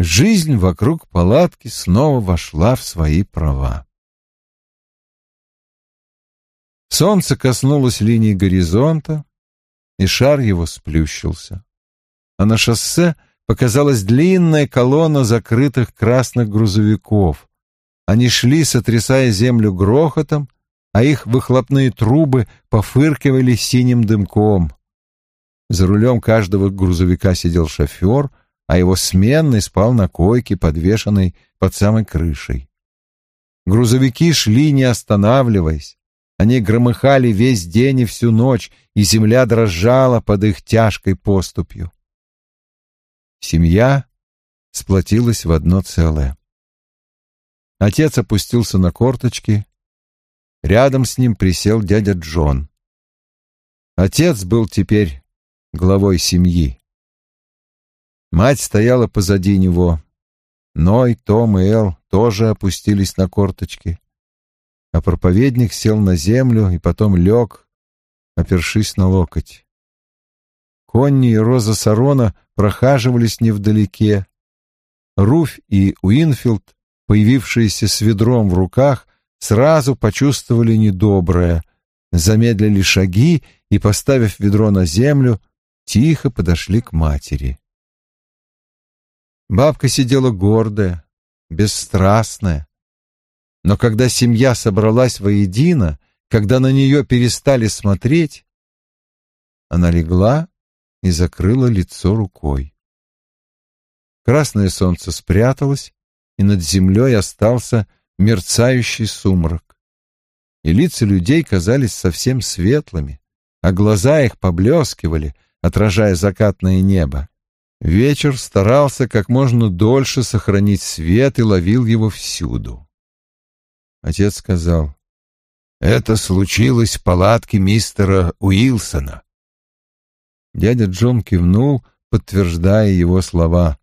Жизнь вокруг палатки снова вошла в свои права. Солнце коснулось линии горизонта, и шар его сплющился. А на шоссе показалась длинная колонна закрытых красных грузовиков. Они шли, сотрясая землю грохотом, а их выхлопные трубы пофыркивали синим дымком. За рулем каждого грузовика сидел шофер, а его сменный спал на койке, подвешенной под самой крышей. Грузовики шли, не останавливаясь. Они громыхали весь день и всю ночь, и земля дрожала под их тяжкой поступью. Семья сплотилась в одно целое. Отец опустился на корточки. Рядом с ним присел дядя Джон. Отец был теперь главой семьи. Мать стояла позади него. Ной, Том и Эл тоже опустились на корточки. А проповедник сел на землю и потом лег, опершись на локоть. Конни и Роза Сарона прохаживались невдалеке. Руфь и Уинфилд, появившиеся с ведром в руках, сразу почувствовали недоброе, замедлили шаги и, поставив ведро на землю, тихо подошли к матери. Бабка сидела гордая, бесстрастная. Но когда семья собралась воедино, когда на нее перестали смотреть, она легла и закрыла лицо рукой. Красное солнце спряталось, и над землей остался мерцающий сумрак. И лица людей казались совсем светлыми, а глаза их поблескивали, отражая закатное небо. Вечер старался как можно дольше сохранить свет и ловил его всюду. Отец сказал, «Это случилось в палатке мистера Уилсона. Дядя Джон кивнул, подтверждая его слова.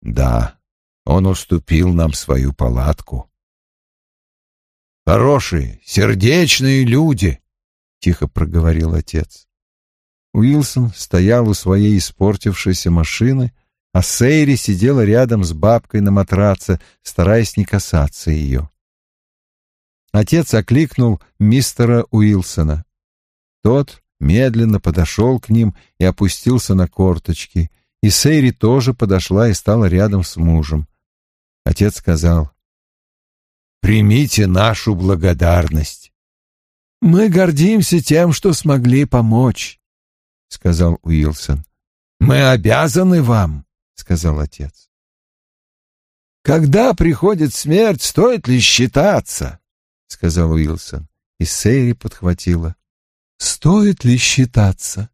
«Да, он уступил нам свою палатку». «Хорошие, сердечные люди», — тихо проговорил отец. Уилсон стоял у своей испортившейся машины, а Сейри сидела рядом с бабкой на матраце, стараясь не касаться ее. Отец окликнул мистера Уилсона. Тот медленно подошел к ним и опустился на корточки, и Сейри тоже подошла и стала рядом с мужем. Отец сказал, «Примите нашу благодарность». «Мы гордимся тем, что смогли помочь», — сказал Уилсон. «Мы обязаны вам», — сказал отец. «Когда приходит смерть, стоит ли считаться?» — сказал Уилсон. И Сейри подхватила. «Стоит ли считаться?»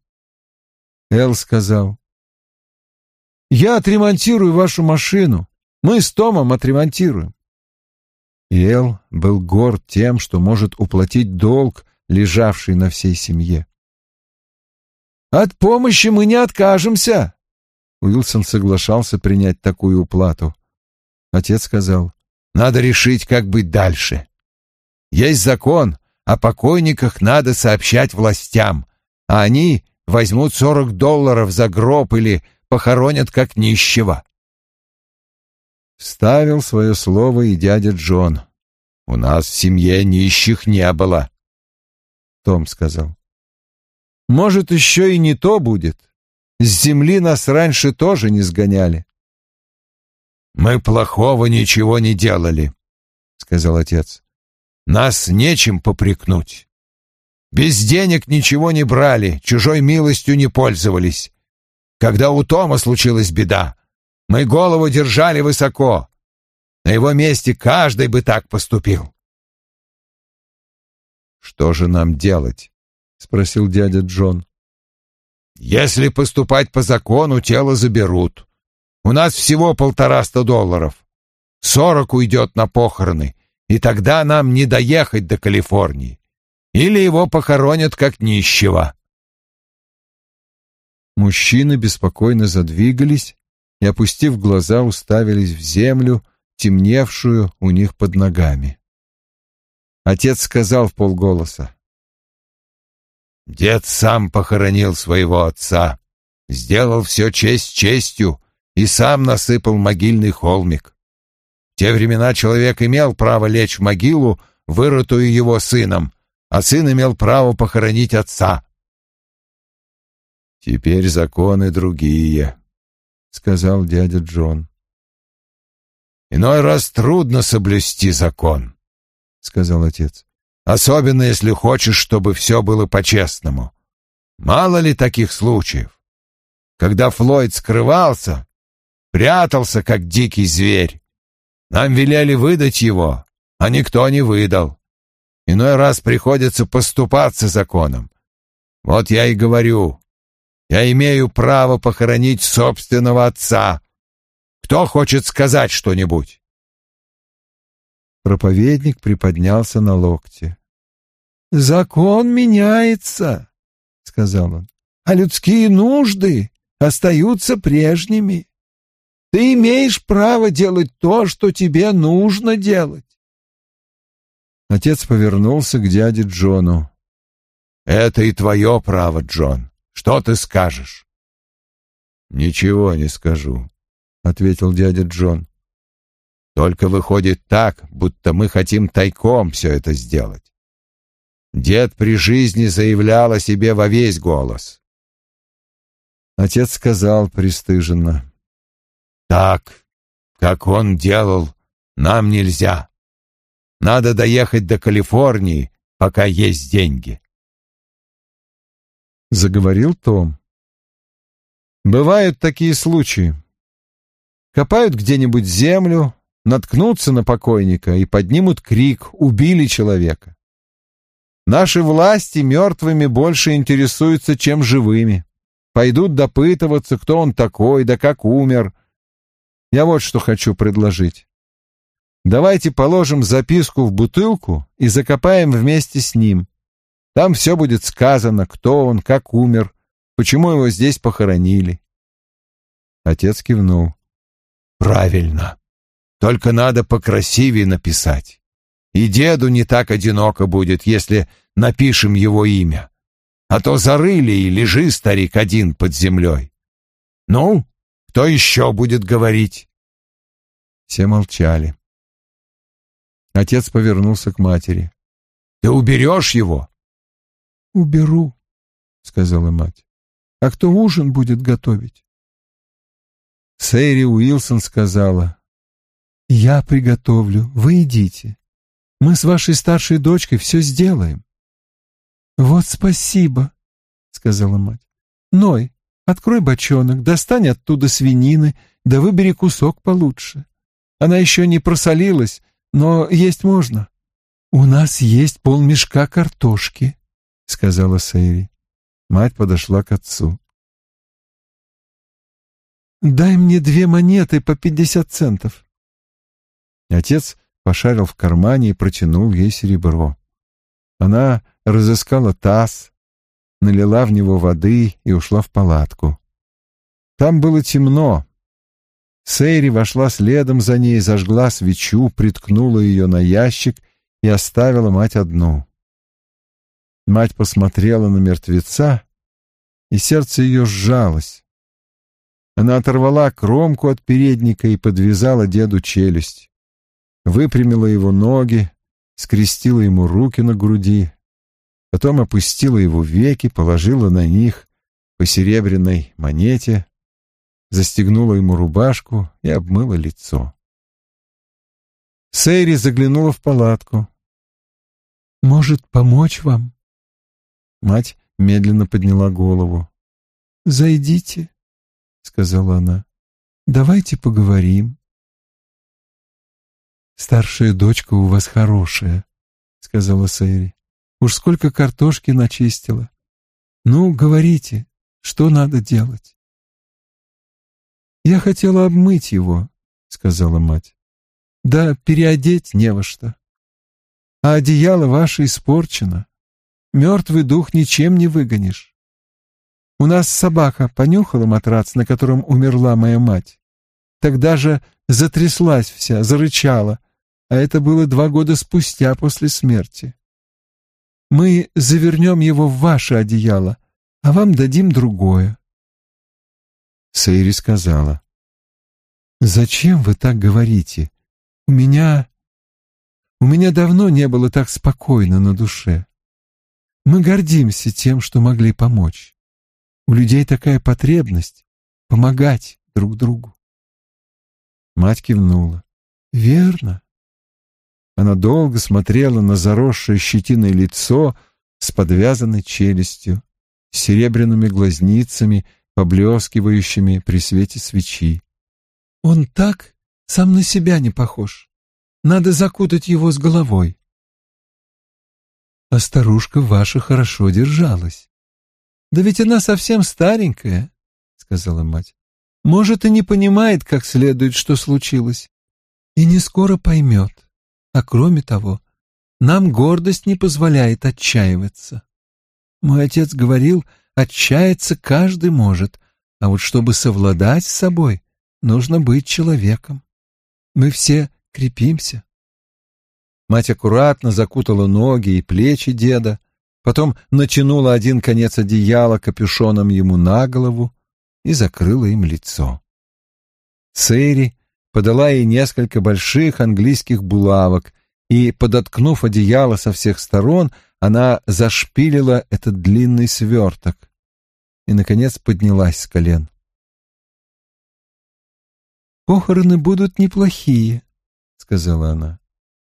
Эл сказал. «Я отремонтирую вашу машину. Мы с Томом отремонтируем». И Эл был горд тем, что может уплатить долг, лежавший на всей семье. «От помощи мы не откажемся», Уилсон соглашался принять такую уплату. Отец сказал, «Надо решить, как быть дальше. Есть закон, о покойниках надо сообщать властям, а они возьмут сорок долларов за гроб или похоронят как нищего». Ставил свое слово и дядя Джон. «У нас в семье нищих не было», — Том сказал. «Может, еще и не то будет. С земли нас раньше тоже не сгоняли. «Мы плохого ничего не делали», — сказал отец. «Нас нечем попрекнуть. Без денег ничего не брали, чужой милостью не пользовались. Когда у Тома случилась беда, мы голову держали высоко. На его месте каждый бы так поступил». «Что же нам делать?» — спросил дядя Джон. Если поступать по закону, тело заберут. У нас всего полтораста долларов. Сорок уйдет на похороны, и тогда нам не доехать до Калифорнии. Или его похоронят как нищего. Мужчины беспокойно задвигались и, опустив глаза, уставились в землю, темневшую у них под ногами. Отец сказал в полголоса. Дед сам похоронил своего отца, сделал все честь честью и сам насыпал могильный холмик. В те времена человек имел право лечь в могилу, вырытую его сыном, а сын имел право похоронить отца. «Теперь законы другие», — сказал дядя Джон. «Иной раз трудно соблюсти закон», — сказал отец особенно если хочешь, чтобы все было по-честному. Мало ли таких случаев. Когда Флойд скрывался, прятался, как дикий зверь. Нам велели выдать его, а никто не выдал. Иной раз приходится поступаться законом. Вот я и говорю, я имею право похоронить собственного отца. Кто хочет сказать что-нибудь? Проповедник приподнялся на локте. «Закон меняется», — сказал он, — «а людские нужды остаются прежними. Ты имеешь право делать то, что тебе нужно делать». Отец повернулся к дяде Джону. «Это и твое право, Джон. Что ты скажешь?» «Ничего не скажу», — ответил дядя Джон. «Только выходит так, будто мы хотим тайком все это сделать. Дед при жизни заявлял о себе во весь голос. Отец сказал пристыженно. «Так, как он делал, нам нельзя. Надо доехать до Калифорнии, пока есть деньги». Заговорил Том. «Бывают такие случаи. Копают где-нибудь землю, наткнутся на покойника и поднимут крик «Убили человека!» Наши власти мертвыми больше интересуются, чем живыми. Пойдут допытываться, кто он такой, да как умер. Я вот что хочу предложить. Давайте положим записку в бутылку и закопаем вместе с ним. Там все будет сказано, кто он, как умер, почему его здесь похоронили. Отец кивнул. Правильно. Только надо покрасивее написать. И деду не так одиноко будет, если напишем его имя. А то зарыли и лежи, старик, один под землей. Ну, кто еще будет говорить? Все молчали. Отец повернулся к матери. Ты уберешь его? Уберу, сказала мать. А кто ужин будет готовить? Сэри Уилсон сказала. Я приготовлю, вы идите. Мы с вашей старшей дочкой все сделаем. Вот спасибо, сказала мать. Ной, открой бочонок, достань оттуда свинины, да выбери кусок получше. Она еще не просолилась, но есть можно. У нас есть полмешка картошки, сказала Сэри. Мать подошла к отцу. «Дай мне две монеты по пятьдесят центов». Отец пошарил в кармане и протянул ей серебро. Она разыскала таз, налила в него воды и ушла в палатку. Там было темно. Сейри вошла следом за ней, зажгла свечу, приткнула ее на ящик и оставила мать одну. Мать посмотрела на мертвеца, и сердце ее сжалось. Она оторвала кромку от передника и подвязала деду челюсть. Выпрямила его ноги, скрестила ему руки на груди, потом опустила его веки, положила на них по серебряной монете, застегнула ему рубашку и обмыла лицо. Сейри заглянула в палатку. «Может, помочь вам?» Мать медленно подняла голову. «Зайдите», — сказала она. «Давайте поговорим». «Старшая дочка у вас хорошая», — сказала Сэри. «Уж сколько картошки начистила. Ну, говорите, что надо делать?» «Я хотела обмыть его», — сказала мать. «Да переодеть не во что. А одеяло ваше испорчено. Мертвый дух ничем не выгонишь. У нас собака понюхала матрац, на котором умерла моя мать. Тогда же затряслась вся, зарычала, а это было два года спустя после смерти. Мы завернем его в ваше одеяло, а вам дадим другое. Сейри сказала. «Зачем вы так говорите? У меня... У меня давно не было так спокойно на душе. Мы гордимся тем, что могли помочь. У людей такая потребность — помогать друг другу. Мать кивнула. Верно. Она долго смотрела на заросшее щетиной лицо с подвязанной челюстью, с серебряными глазницами, поблескивающими при свете свечи. Он так сам на себя не похож. Надо закутать его с головой. А старушка ваша хорошо держалась. Да ведь она совсем старенькая, сказала мать. Может, и не понимает, как следует, что случилось. И не скоро поймет. А кроме того, нам гордость не позволяет отчаиваться. Мой отец говорил, отчаяться каждый может, а вот чтобы совладать с собой, нужно быть человеком. Мы все крепимся. Мать аккуратно закутала ноги и плечи деда, потом натянула один конец одеяла капюшоном ему на голову и закрыла им лицо. Сэри подала ей несколько больших английских булавок, и, подоткнув одеяло со всех сторон, она зашпилила этот длинный сверток и, наконец, поднялась с колен. «Похороны будут неплохие», — сказала она.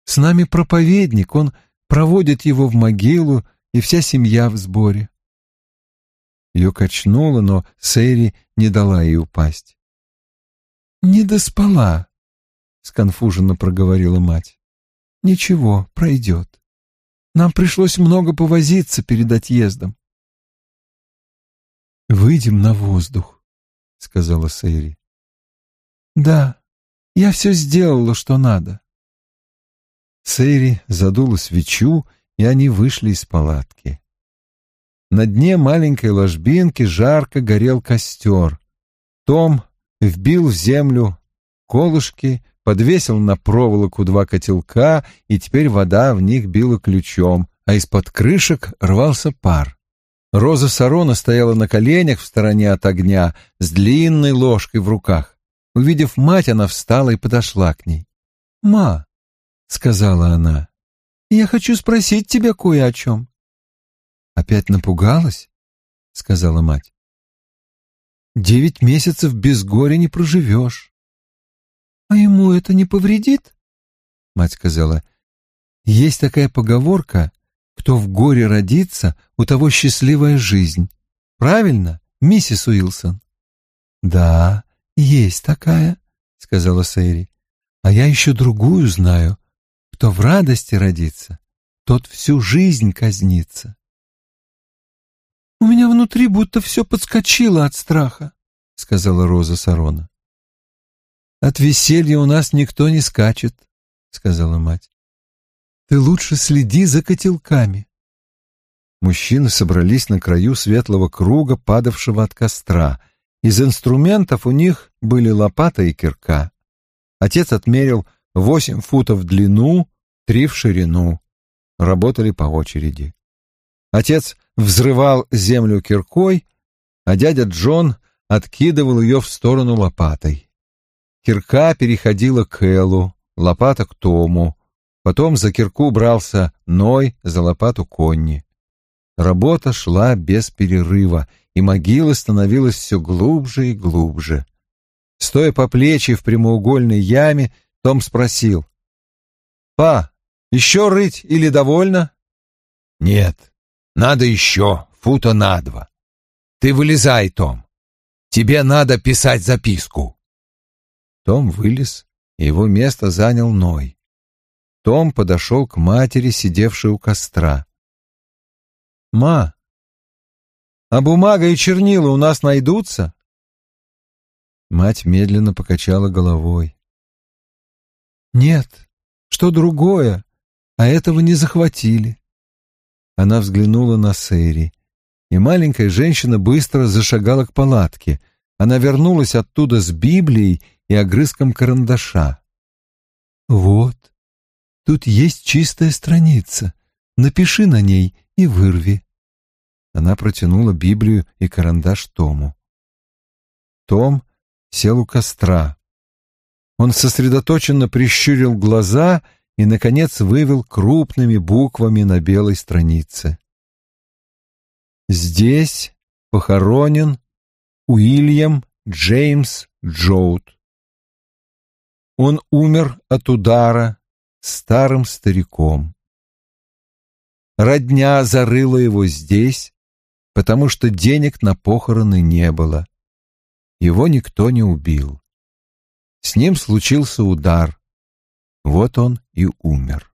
С нами проповедник, он проводит его в могилу, и вся семья в сборе. Ее качнуло, но Сэри не дала ей упасть. «Не доспала», — сконфуженно проговорила мать. «Ничего, пройдет. Нам пришлось много повозиться перед отъездом». «Выйдем на воздух», — сказала Сэри. «Да, я все сделала, что надо. Сэри задула свечу, и они вышли из палатки. На дне маленькой ложбинки жарко горел костер. Том вбил в землю колышки, подвесил на проволоку два котелка, и теперь вода в них била ключом, а из-под крышек рвался пар. Роза Сарона стояла на коленях в стороне от огня с длинной ложкой в руках. Увидев мать, она встала и подошла к ней. «Ма», — сказала она, — «я хочу спросить тебя кое о чем». «Опять напугалась?» — сказала мать. «Девять месяцев без горя не проживешь». «А ему это не повредит?» Мать сказала, «Есть такая поговорка, кто в горе родится, у того счастливая жизнь. Правильно, миссис Уилсон?» «Да, есть такая», — сказала Сэри. «А я еще другую знаю. Кто в радости родится, тот всю жизнь казнится». «У меня внутри будто все подскочило от страха», — сказала Роза Сарона. «От веселья у нас никто не скачет», — сказала мать. Ты лучше следи за котелками. Мужчины собрались на краю светлого круга, падавшего от костра. Из инструментов у них были лопата и кирка. Отец отмерил восемь футов в длину, три в ширину. Работали по очереди. Отец взрывал землю киркой, а дядя Джон откидывал ее в сторону лопатой. Кирка переходила к Эллу, лопата к Тому, Потом за кирку брался Ной, за лопату Конни. Работа шла без перерыва, и могила становилась все глубже и глубже. Стоя по плечи в прямоугольной яме, Том спросил. «Па, еще рыть или довольно?» «Нет, надо еще, фута на два. Ты вылезай, Том. Тебе надо писать записку». Том вылез, и его место занял Ной. Том подошел к матери, сидевшей у костра. «Ма, а бумага и чернила у нас найдутся?» Мать медленно покачала головой. «Нет, что другое, а этого не захватили». Она взглянула на Сэри, и маленькая женщина быстро зашагала к палатке. Она вернулась оттуда с Библией и огрызком карандаша. «Вот, Тут есть чистая страница. Напиши на ней и вырви. Она протянула Библию и карандаш Тому. Том сел у костра. Он сосредоточенно прищурил глаза и, наконец, вывел крупными буквами на белой странице. Здесь похоронен Уильям Джеймс Джоуд. Он умер от удара старым стариком. Родня зарыла его здесь, потому что денег на похороны не было. Его никто не убил. С ним случился удар. Вот он и умер.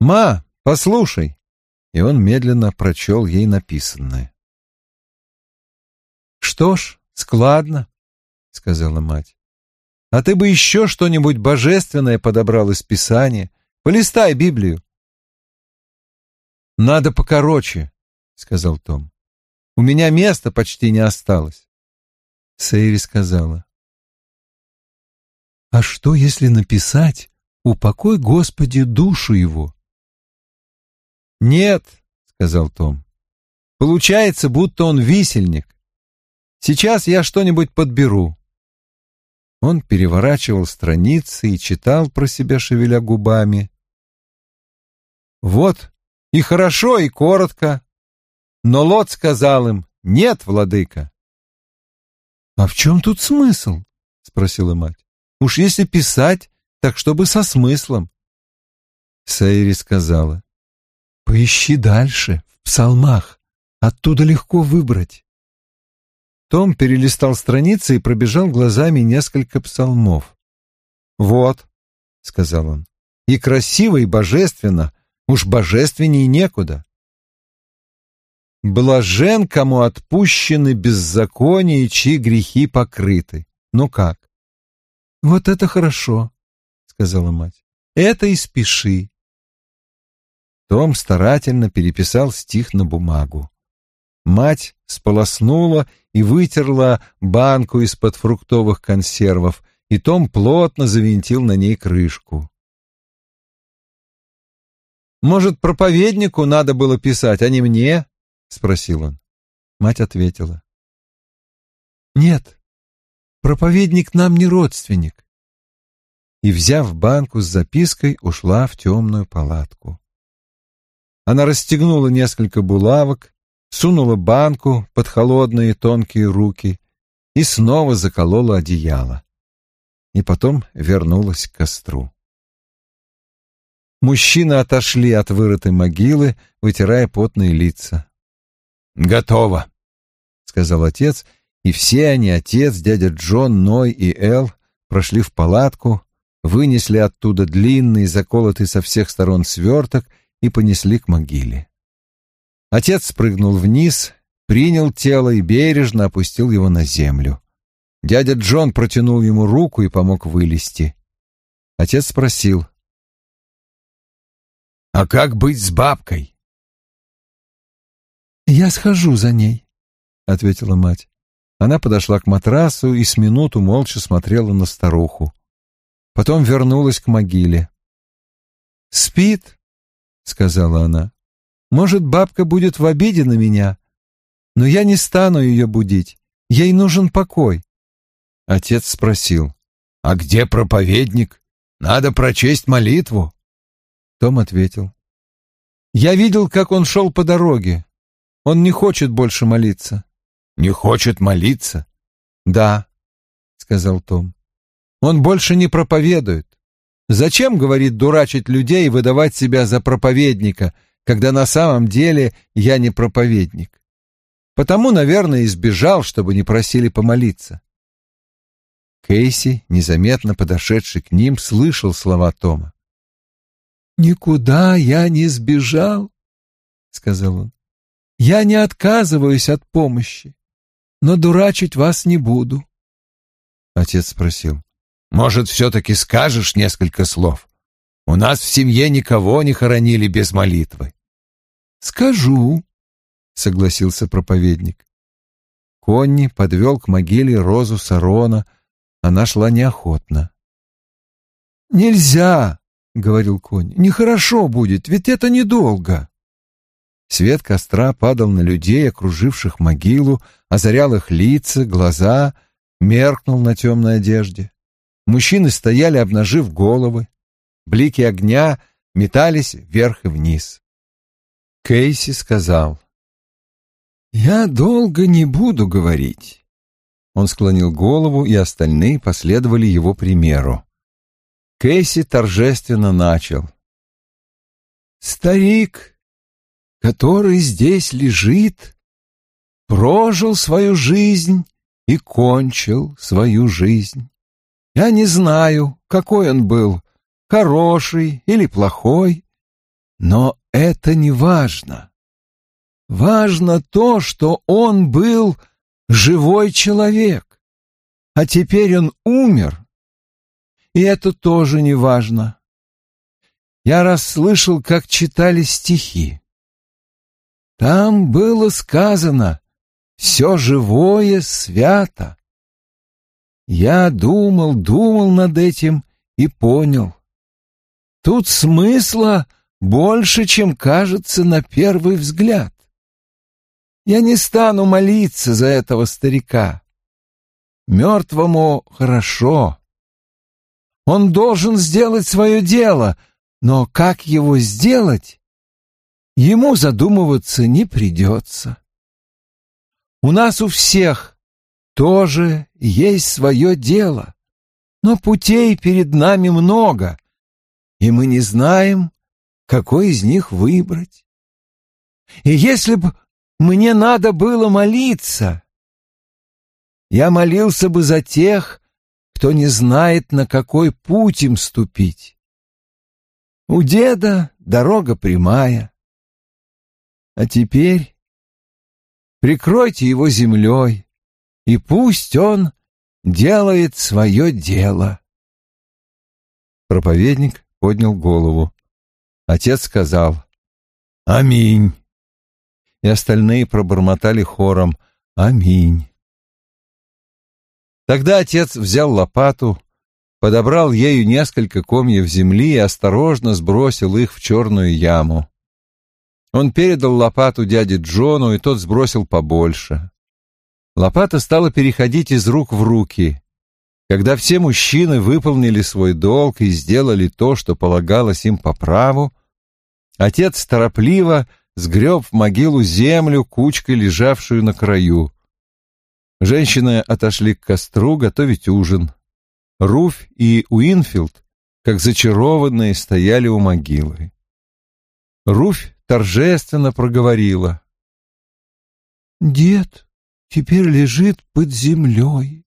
«Ма, послушай!» И он медленно прочел ей написанное. «Что ж, складно», — сказала мать. А ты бы еще что-нибудь божественное подобрал из Писания. Полистай Библию. Надо покороче, сказал Том. У меня места почти не осталось. Сейри сказала. А что, если написать «Упокой, Господи, душу его»? Нет, сказал Том. Получается, будто он висельник. Сейчас я что-нибудь подберу. Он переворачивал страницы и читал про себя, шевеля губами. «Вот, и хорошо, и коротко. Но Лот сказал им, нет, владыка». «А в чем тут смысл?» — спросила мать. «Уж если писать, так чтобы со смыслом». Сайри сказала. «Поищи дальше, в псалмах. Оттуда легко выбрать». Том перелистал страницы и пробежал глазами несколько псалмов. «Вот», — сказал он, — «и красиво, и божественно, уж божественней некуда». «Блажен, кому отпущены беззакония, чьи грехи покрыты». Ну как? «Вот это хорошо», — сказала мать. «Это и спеши». Том старательно переписал стих на бумагу. Мать сполоснула и вытерла банку из-под фруктовых консервов, и Том плотно завинтил на ней крышку. «Может, проповеднику надо было писать, а не мне?» — спросил он. Мать ответила. «Нет, проповедник нам не родственник». И, взяв банку с запиской, ушла в темную палатку. Она расстегнула несколько булавок, сунула банку под холодные тонкие руки и снова заколола одеяло. И потом вернулась к костру. Мужчины отошли от вырытой могилы, вытирая потные лица. «Готово», — сказал отец, и все они, отец, дядя Джон, Ной и Эл, прошли в палатку, вынесли оттуда длинный, заколотый со всех сторон сверток и понесли к могиле. Отец спрыгнул вниз, принял тело и бережно опустил его на землю. Дядя Джон протянул ему руку и помог вылезти. Отец спросил. «А как быть с бабкой?» «Я схожу за ней», — ответила мать. Она подошла к матрасу и с минуту молча смотрела на старуху. Потом вернулась к могиле. «Спит», — сказала она. Может, бабка будет в обиде на меня, но я не стану ее будить. Ей нужен покой. Отец спросил, «А где проповедник? Надо прочесть молитву». Том ответил, «Я видел, как он шел по дороге. Он не хочет больше молиться». «Не хочет молиться?» «Да», — сказал Том. «Он больше не проповедует. Зачем, говорит, дурачить людей и выдавать себя за проповедника, когда на самом деле я не проповедник. Потому, наверное, избежал, чтобы не просили помолиться. Кейси, незаметно подошедший к ним, слышал слова Тома. «Никуда я не сбежал», — сказал он. «Я не отказываюсь от помощи, но дурачить вас не буду». Отец спросил. «Может, все-таки скажешь несколько слов? У нас в семье никого не хоронили без молитвы». «Скажу», — согласился проповедник. Конни подвел к могиле розу Сарона. Она шла неохотно. «Нельзя», — говорил Конни, — «нехорошо будет, ведь это недолго». Свет костра падал на людей, окруживших могилу, озарял их лица, глаза, меркнул на темной одежде. Мужчины стояли, обнажив головы. Блики огня метались вверх и вниз. Кейси сказал. «Я долго не буду говорить». Он склонил голову, и остальные последовали его примеру. Кейси торжественно начал. «Старик, который здесь лежит, прожил свою жизнь и кончил свою жизнь. Я не знаю, какой он был, хороший или плохой, но это не важно. Важно то, что он был живой человек, а теперь он умер. И это тоже не важно. Я расслышал, как читали стихи. Там было сказано «все живое свято». Я думал, думал над этим и понял. Тут смысла больше, чем кажется на первый взгляд. Я не стану молиться за этого старика. Мертвому хорошо. Он должен сделать свое дело, но как его сделать, ему задумываться не придется. У нас у всех тоже есть свое дело, но путей перед нами много, и мы не знаем, какой из них выбрать. И если бы мне надо было молиться, я молился бы за тех, кто не знает, на какой путь им ступить. У деда дорога прямая. А теперь прикройте его землей, и пусть он делает свое дело. Проповедник поднял голову. Отец сказал, «Аминь!» И остальные пробормотали хором «Аминь!». Тогда отец взял лопату, подобрал ею несколько комьев земли и осторожно сбросил их в черную яму. Он передал лопату дяде Джону, и тот сбросил побольше. Лопата стала переходить из рук в руки. Когда все мужчины выполнили свой долг и сделали то, что полагалось им по праву, отец торопливо сгреб в могилу землю, кучкой лежавшую на краю. Женщины отошли к костру готовить ужин. Руфь и Уинфилд, как зачарованные, стояли у могилы. Руфь торжественно проговорила. «Дед теперь лежит под землей».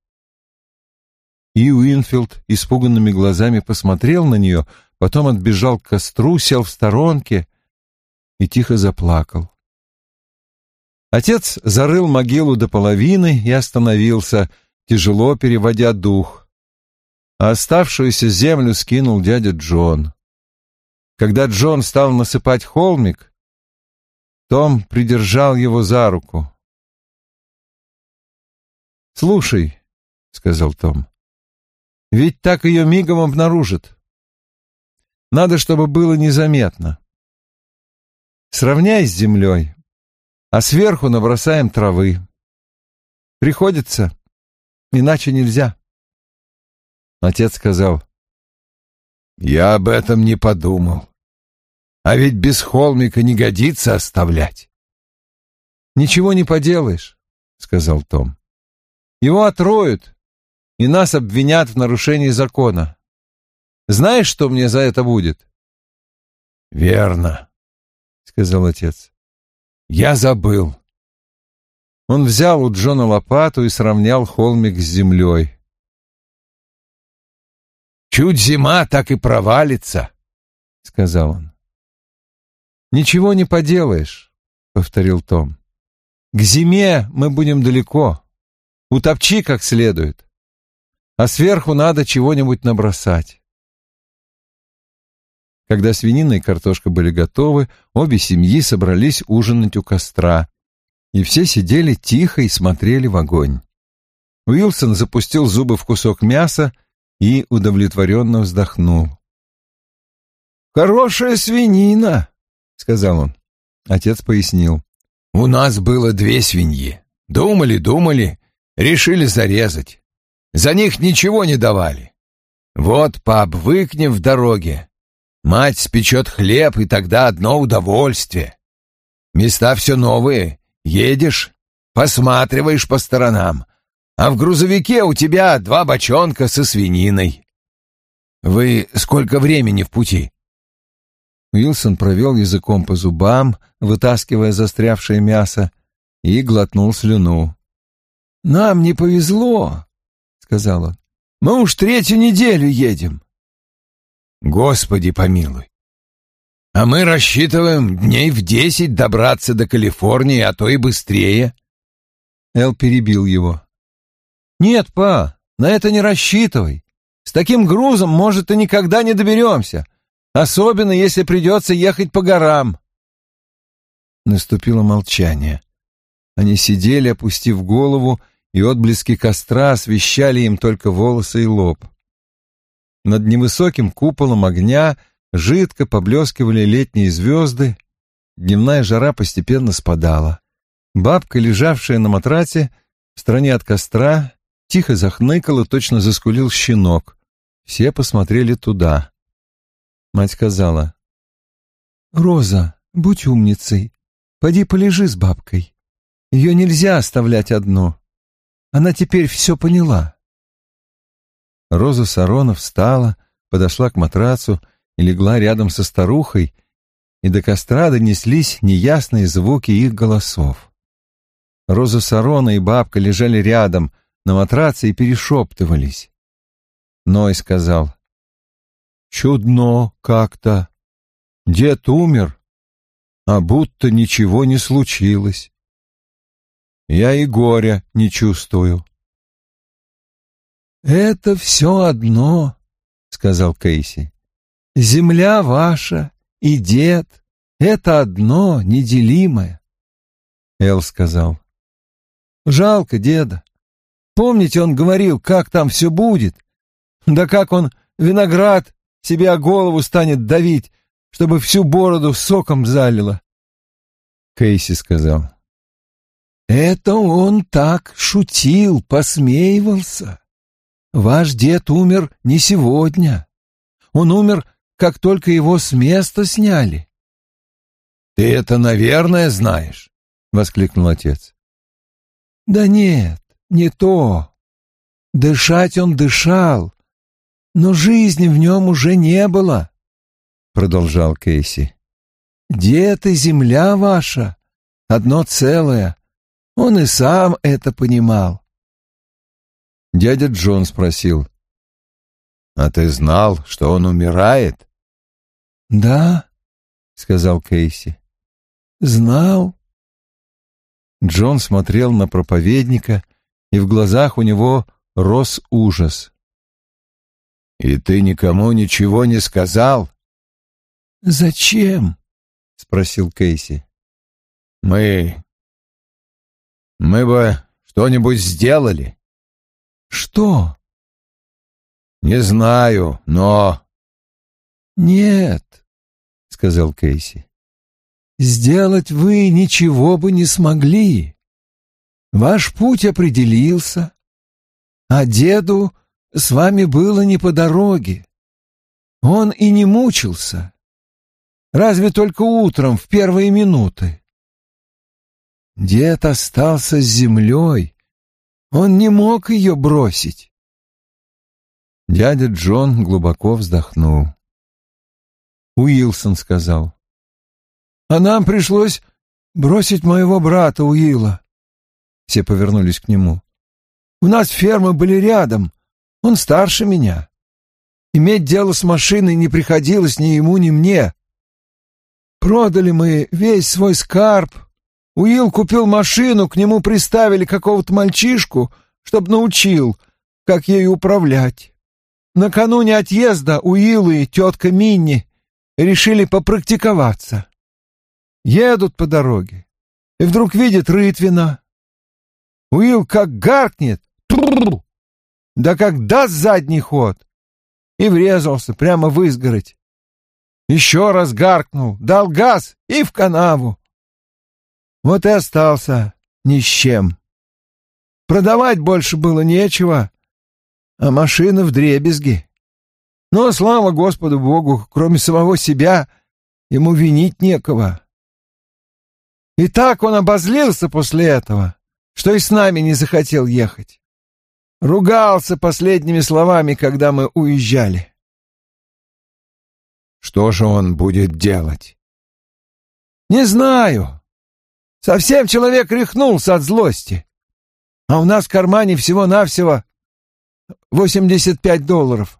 И Уинфилд испуганными глазами посмотрел на нее, потом отбежал к костру, сел в сторонке и тихо заплакал. Отец зарыл могилу до половины и остановился, тяжело переводя дух. А оставшуюся землю скинул дядя Джон. Когда Джон стал насыпать холмик, том придержал его за руку. «Слушай», — сказал Том, — «ведь так ее мигом обнаружат. Надо, чтобы было незаметно. Сравняй с землей, а сверху набросаем травы. Приходится, иначе нельзя». Отец сказал, «Я об этом не подумал. А ведь без холмика не годится оставлять». «Ничего не поделаешь», — сказал Том. Его отроют, и нас обвинят в нарушении закона. Знаешь, что мне за это будет? — Верно, — сказал отец. — Я забыл. Он взял у Джона лопату и сравнял холмик с землей. «Чуть зима, так и провалится», — сказал он. «Ничего не поделаешь», — повторил Том. «К зиме мы будем далеко. Утопчи как следует. А сверху надо чего-нибудь набросать. Когда свинина и картошка были готовы, обе семьи собрались ужинать у костра, и все сидели тихо и смотрели в огонь. Уилсон запустил зубы в кусок мяса и удовлетворенно вздохнул. «Хорошая свинина», — сказал он. Отец пояснил. «У нас было две свиньи. Думали, думали, решили зарезать. За них ничего не давали. Вот пообвыкнем в дороге. Мать спечет хлеб, и тогда одно удовольствие. Места все новые. Едешь, посматриваешь по сторонам. А в грузовике у тебя два бочонка со свининой. Вы сколько времени в пути? Уилсон провел языком по зубам, вытаскивая застрявшее мясо, и глотнул слюну. «Нам не повезло», — сказал он. «Мы уж третью неделю едем». «Господи помилуй! А мы рассчитываем дней в десять добраться до Калифорнии, а то и быстрее». Эл перебил его. «Нет, па, на это не рассчитывай. С таким грузом, может, и никогда не доберемся, особенно если придется ехать по горам». Наступило молчание. Они сидели, опустив голову, и отблески костра освещали им только волосы и лоб. Над невысоким куполом огня жидко поблескивали летние звезды, дневная жара постепенно спадала. Бабка, лежавшая на матрасе, в стороне от костра, тихо захныкала, точно заскулил щенок. Все посмотрели туда. Мать сказала, «Роза, будь умницей, поди полежи с бабкой. Ее нельзя оставлять одну. Она теперь все поняла. Роза Саронов встала, подошла к матрацу и легла рядом со старухой, и до костра донеслись неясные звуки их голосов. Роза Сарона и бабка лежали рядом на матраце и перешептывались. Ной сказал, «Чудно как-то. Дед умер, а будто ничего не случилось. Я и горя не чувствую. «Это все одно», — сказал Кейси. «Земля ваша и дед, Это одно неделимое. Эл сказал. Жалко деда. Помните, он говорил, как там все будет? Да как он виноград себе о голову станет давить, чтобы всю бороду соком залило. Кейси сказал. Это он так шутил, посмеивался. Ваш дед умер не сегодня. Он умер, как только его с места сняли. Ты это, наверное, знаешь, воскликнул отец. Да нет, не то. Дышать он дышал, но жизни в нем уже не было, продолжал Кейси. Дед и земля ваша одно целое. Он и сам это понимал. Дядя Джон спросил. «А ты знал, что он умирает?» «Да», — сказал Кейси. «Знал». Джон смотрел на проповедника, и в глазах у него рос ужас. «И ты никому ничего не сказал?» «Зачем?» — спросил Кейси. «Мы... мы бы что-нибудь сделали». «Что?» «Не знаю, но...» «Нет», — сказал Кейси. «Сделать вы ничего бы не смогли. Ваш путь определился, а деду с вами было не по дороге. Он и не мучился. Разве только утром, в первые минуты. Дед остался с землей. Он не мог ее бросить. Дядя Джон глубоко вздохнул. Уилсон сказал. «А нам пришлось бросить моего брата Уилла». Все повернулись к нему. «У нас фермы были рядом, он старше меня. Иметь дело с машиной не приходилось ни ему, ни мне. Продали мы весь свой скарб. Уилл купил машину, к нему приставили какого-то мальчишку, чтобы научил, как ею управлять. Накануне отъезда Уилл и тетка Минни решили попрактиковаться. Едут по дороге, и вдруг видят Рытвина. Уилл как гаркнет, да как даст задний ход, и врезался прямо в изгородь. Еще раз гаркнул, дал газ и в канаву. Вот и остался ни с чем. Продавать больше было нечего, а машина в дребезги. Но, слава Господу Богу, кроме самого себя, ему винить некого. И так он обозлился после этого, что и с нами не захотел ехать. Ругался последними словами, когда мы уезжали. Что же он будет делать? Не знаю. Совсем человек рехнулся от злости. А у нас в кармане всего-навсего 85 долларов.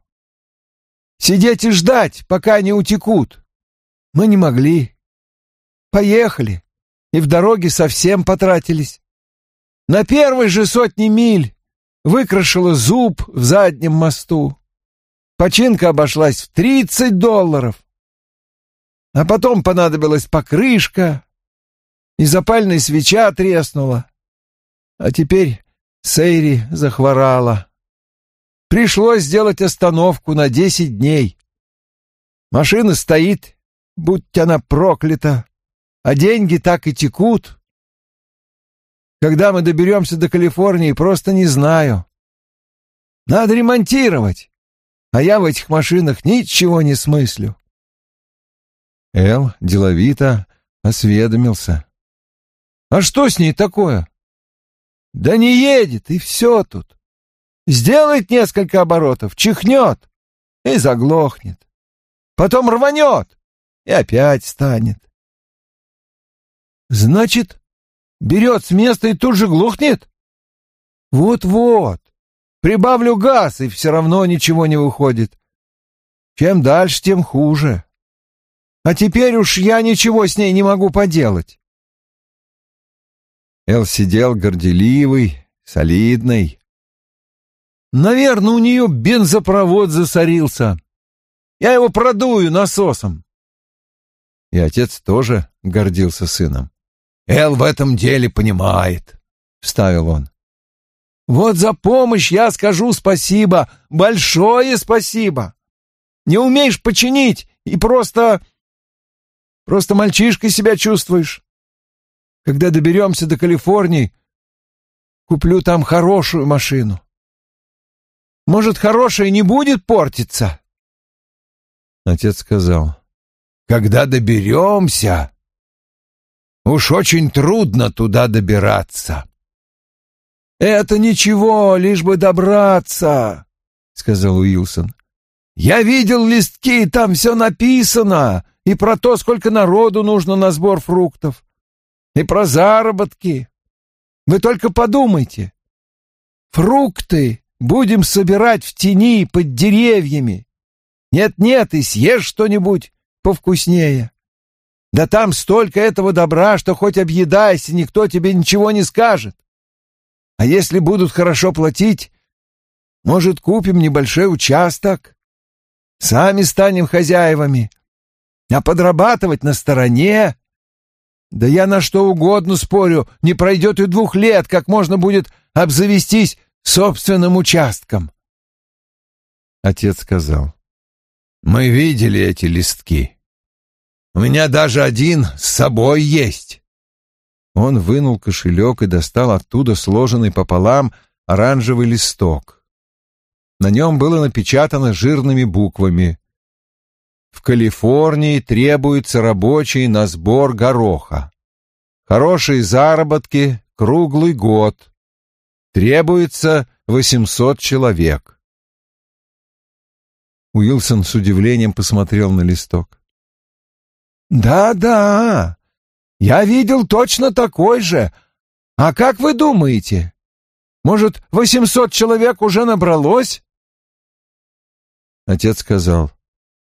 Сидеть и ждать, пока они утекут. Мы не могли. Поехали. И в дороге совсем потратились. На первой же сотни миль выкрашила зуб в заднем мосту. Починка обошлась в тридцать долларов. А потом понадобилась покрышка, и запальная свеча треснула. А теперь Сейри захворала. Пришлось сделать остановку на десять дней. Машина стоит, будь она проклята, а деньги так и текут. Когда мы доберемся до Калифорнии, просто не знаю. Надо ремонтировать, а я в этих машинах ничего не смыслю. Эл деловито осведомился. А что с ней такое? Да не едет, и все тут. Сделает несколько оборотов, чихнет и заглохнет. Потом рванет и опять станет. Значит, Берет с места и тут же глухнет? Вот-вот. Прибавлю газ, и все равно ничего не выходит. Чем дальше, тем хуже. А теперь уж я ничего с ней не могу поделать. Эл сидел горделивый, солидный. Наверное, у нее бензопровод засорился. Я его продую насосом. И отец тоже гордился сыном. «Эл в этом деле понимает», — вставил он. «Вот за помощь я скажу спасибо, большое спасибо. Не умеешь починить и просто... просто мальчишкой себя чувствуешь. Когда доберемся до Калифорнии, куплю там хорошую машину. Может, хорошая не будет портиться?» Отец сказал. «Когда доберемся, уж очень трудно туда добираться». «Это ничего, лишь бы добраться», — сказал Уилсон. «Я видел листки, там все написано, и про то, сколько народу нужно на сбор фруктов, и про заработки. Вы только подумайте. Фрукты будем собирать в тени под деревьями. Нет-нет, и съешь что-нибудь повкуснее. Да там столько этого добра, что хоть объедайся, никто тебе ничего не скажет. А если будут хорошо платить, может, купим небольшой участок. Сами станем хозяевами. А подрабатывать на стороне... Да я на что угодно спорю, не пройдет и двух лет, как можно будет обзавестись собственным участком. Отец сказал. Мы видели эти листки. У меня даже один с собой есть. Он вынул кошелек и достал оттуда сложенный пополам оранжевый листок. На нем было напечатано жирными буквами «В Калифорнии требуется рабочий на сбор гороха. Хорошие заработки круглый год. Требуется 800 человек». Уилсон с удивлением посмотрел на листок. «Да-да, я видел точно такой же. А как вы думаете? Может, восемьсот человек уже набралось?» Отец сказал.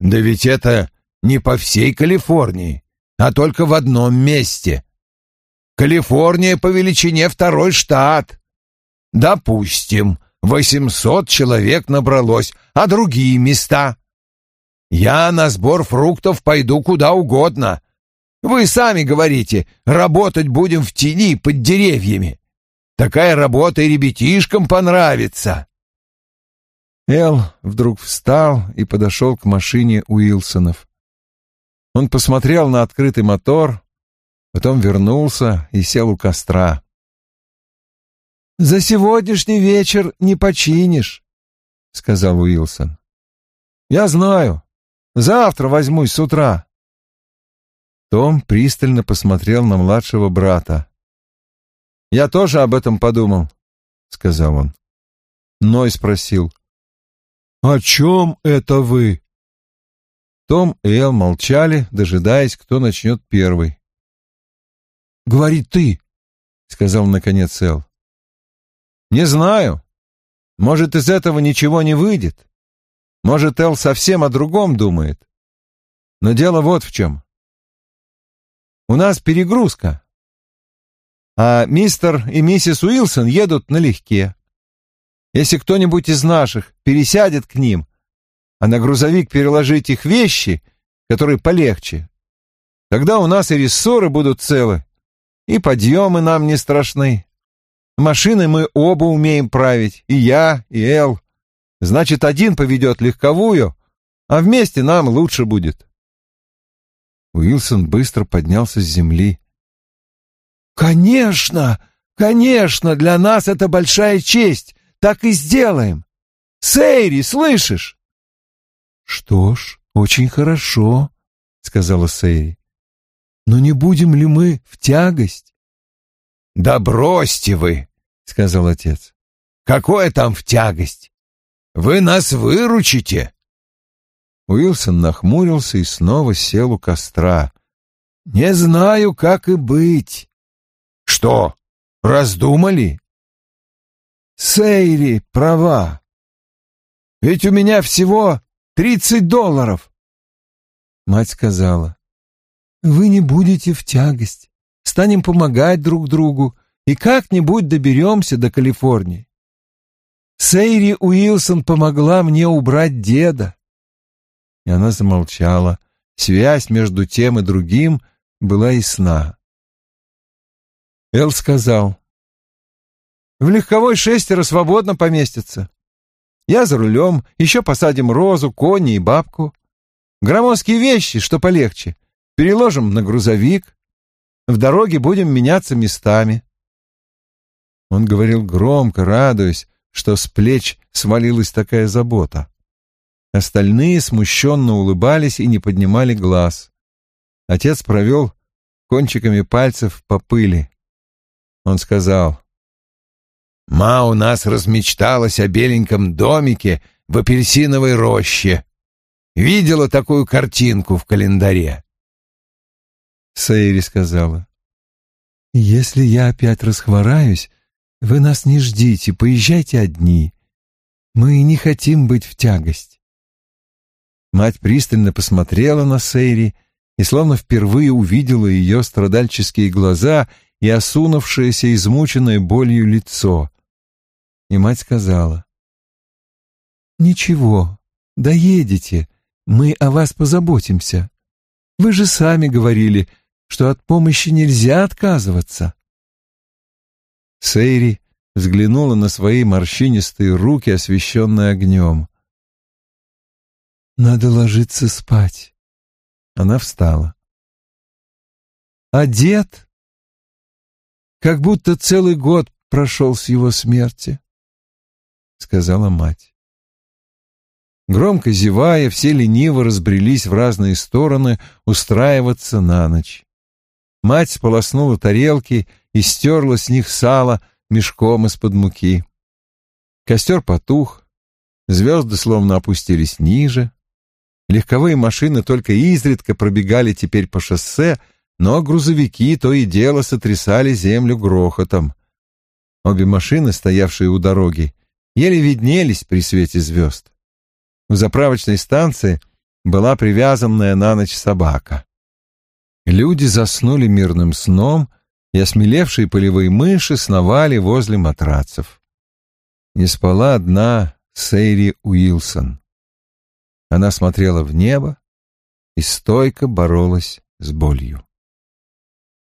«Да ведь это не по всей Калифорнии, а только в одном месте. Калифорния по величине второй штат. Допустим, восемьсот человек набралось, а другие места? Я на сбор фруктов пойду куда угодно. Вы сами говорите, работать будем в тени под деревьями. Такая работа и ребятишкам понравится. Эл вдруг встал и подошел к машине Уилсонов. Он посмотрел на открытый мотор, потом вернулся и сел у костра. «За сегодняшний вечер не починишь», — сказал Уилсон. «Я знаю. Завтра возьмусь с утра». Том пристально посмотрел на младшего брата. «Я тоже об этом подумал», — сказал он. Ной спросил. «О чем это вы?» Том и Эл молчали, дожидаясь, кто начнет первый. «Говори ты», — сказал наконец Эл. Не знаю. Может, из этого ничего не выйдет. Может, Эл совсем о другом думает. Но дело вот в чем. У нас перегрузка. А мистер и миссис Уилсон едут налегке. Если кто-нибудь из наших пересядет к ним, а на грузовик переложить их вещи, которые полегче, тогда у нас и рессоры будут целы, и подъемы нам не страшны. Машины мы оба умеем править, и я, и Эл. Значит, один поведет легковую, а вместе нам лучше будет. Уилсон быстро поднялся с земли. «Конечно, конечно, для нас это большая честь. Так и сделаем. Сейри, слышишь?» «Что ж, очень хорошо», — сказала Сейри. «Но не будем ли мы в тягость?» «Да бросьте вы!» — сказал отец. «Какое там в тягость? Вы нас выручите!» Уилсон нахмурился и снова сел у костра. «Не знаю, как и быть». «Что, раздумали?» «Сейри права. Ведь у меня всего тридцать долларов». Мать сказала, «Вы не будете в тягость станем помогать друг другу и как-нибудь доберемся до Калифорнии. Сейри Уилсон помогла мне убрать деда. И она замолчала, связь между тем и другим была ясна. Эл сказал, «В легковой шестеро свободно поместится. Я за рулем, еще посадим розу, кони и бабку. Громоздкие вещи, что полегче, переложим на грузовик. В дороге будем меняться местами». Он говорил громко, радуясь, что с плеч свалилась такая забота. Остальные смущенно улыбались и не поднимали глаз. Отец провел кончиками пальцев по пыли. Он сказал, «Ма у нас размечталась о беленьком домике в апельсиновой роще. Видела такую картинку в календаре?» Сейри сказала, «Если я опять расхвораюсь, вы нас не ждите, поезжайте одни. Мы не хотим быть в тягость». Мать пристально посмотрела на Сейри и словно впервые увидела ее страдальческие глаза и осунувшееся, измученное болью лицо. И мать сказала, «Ничего, доедете, мы о вас позаботимся. Вы же сами говорили, что от помощи нельзя отказываться». Сейри взглянула на свои морщинистые руки, освещенные огнем. Надо ложиться спать. Она встала. Дед? Как будто целый год прошел с его смерти, сказала мать. Громко зевая, все лениво разбрелись в разные стороны устраиваться на ночь. Мать сполоснула тарелки и стерла с них сало мешком из-под муки. Костер потух, звезды словно опустились ниже, Легковые машины только изредка пробегали теперь по шоссе, но грузовики то и дело сотрясали землю грохотом. Обе машины, стоявшие у дороги, еле виднелись при свете звезд. У заправочной станции была привязанная на ночь собака. Люди заснули мирным сном, и осмелевшие полевые мыши сновали возле матрацев. Не спала одна Сейри Уилсон. Она смотрела в небо и стойко боролась с болью.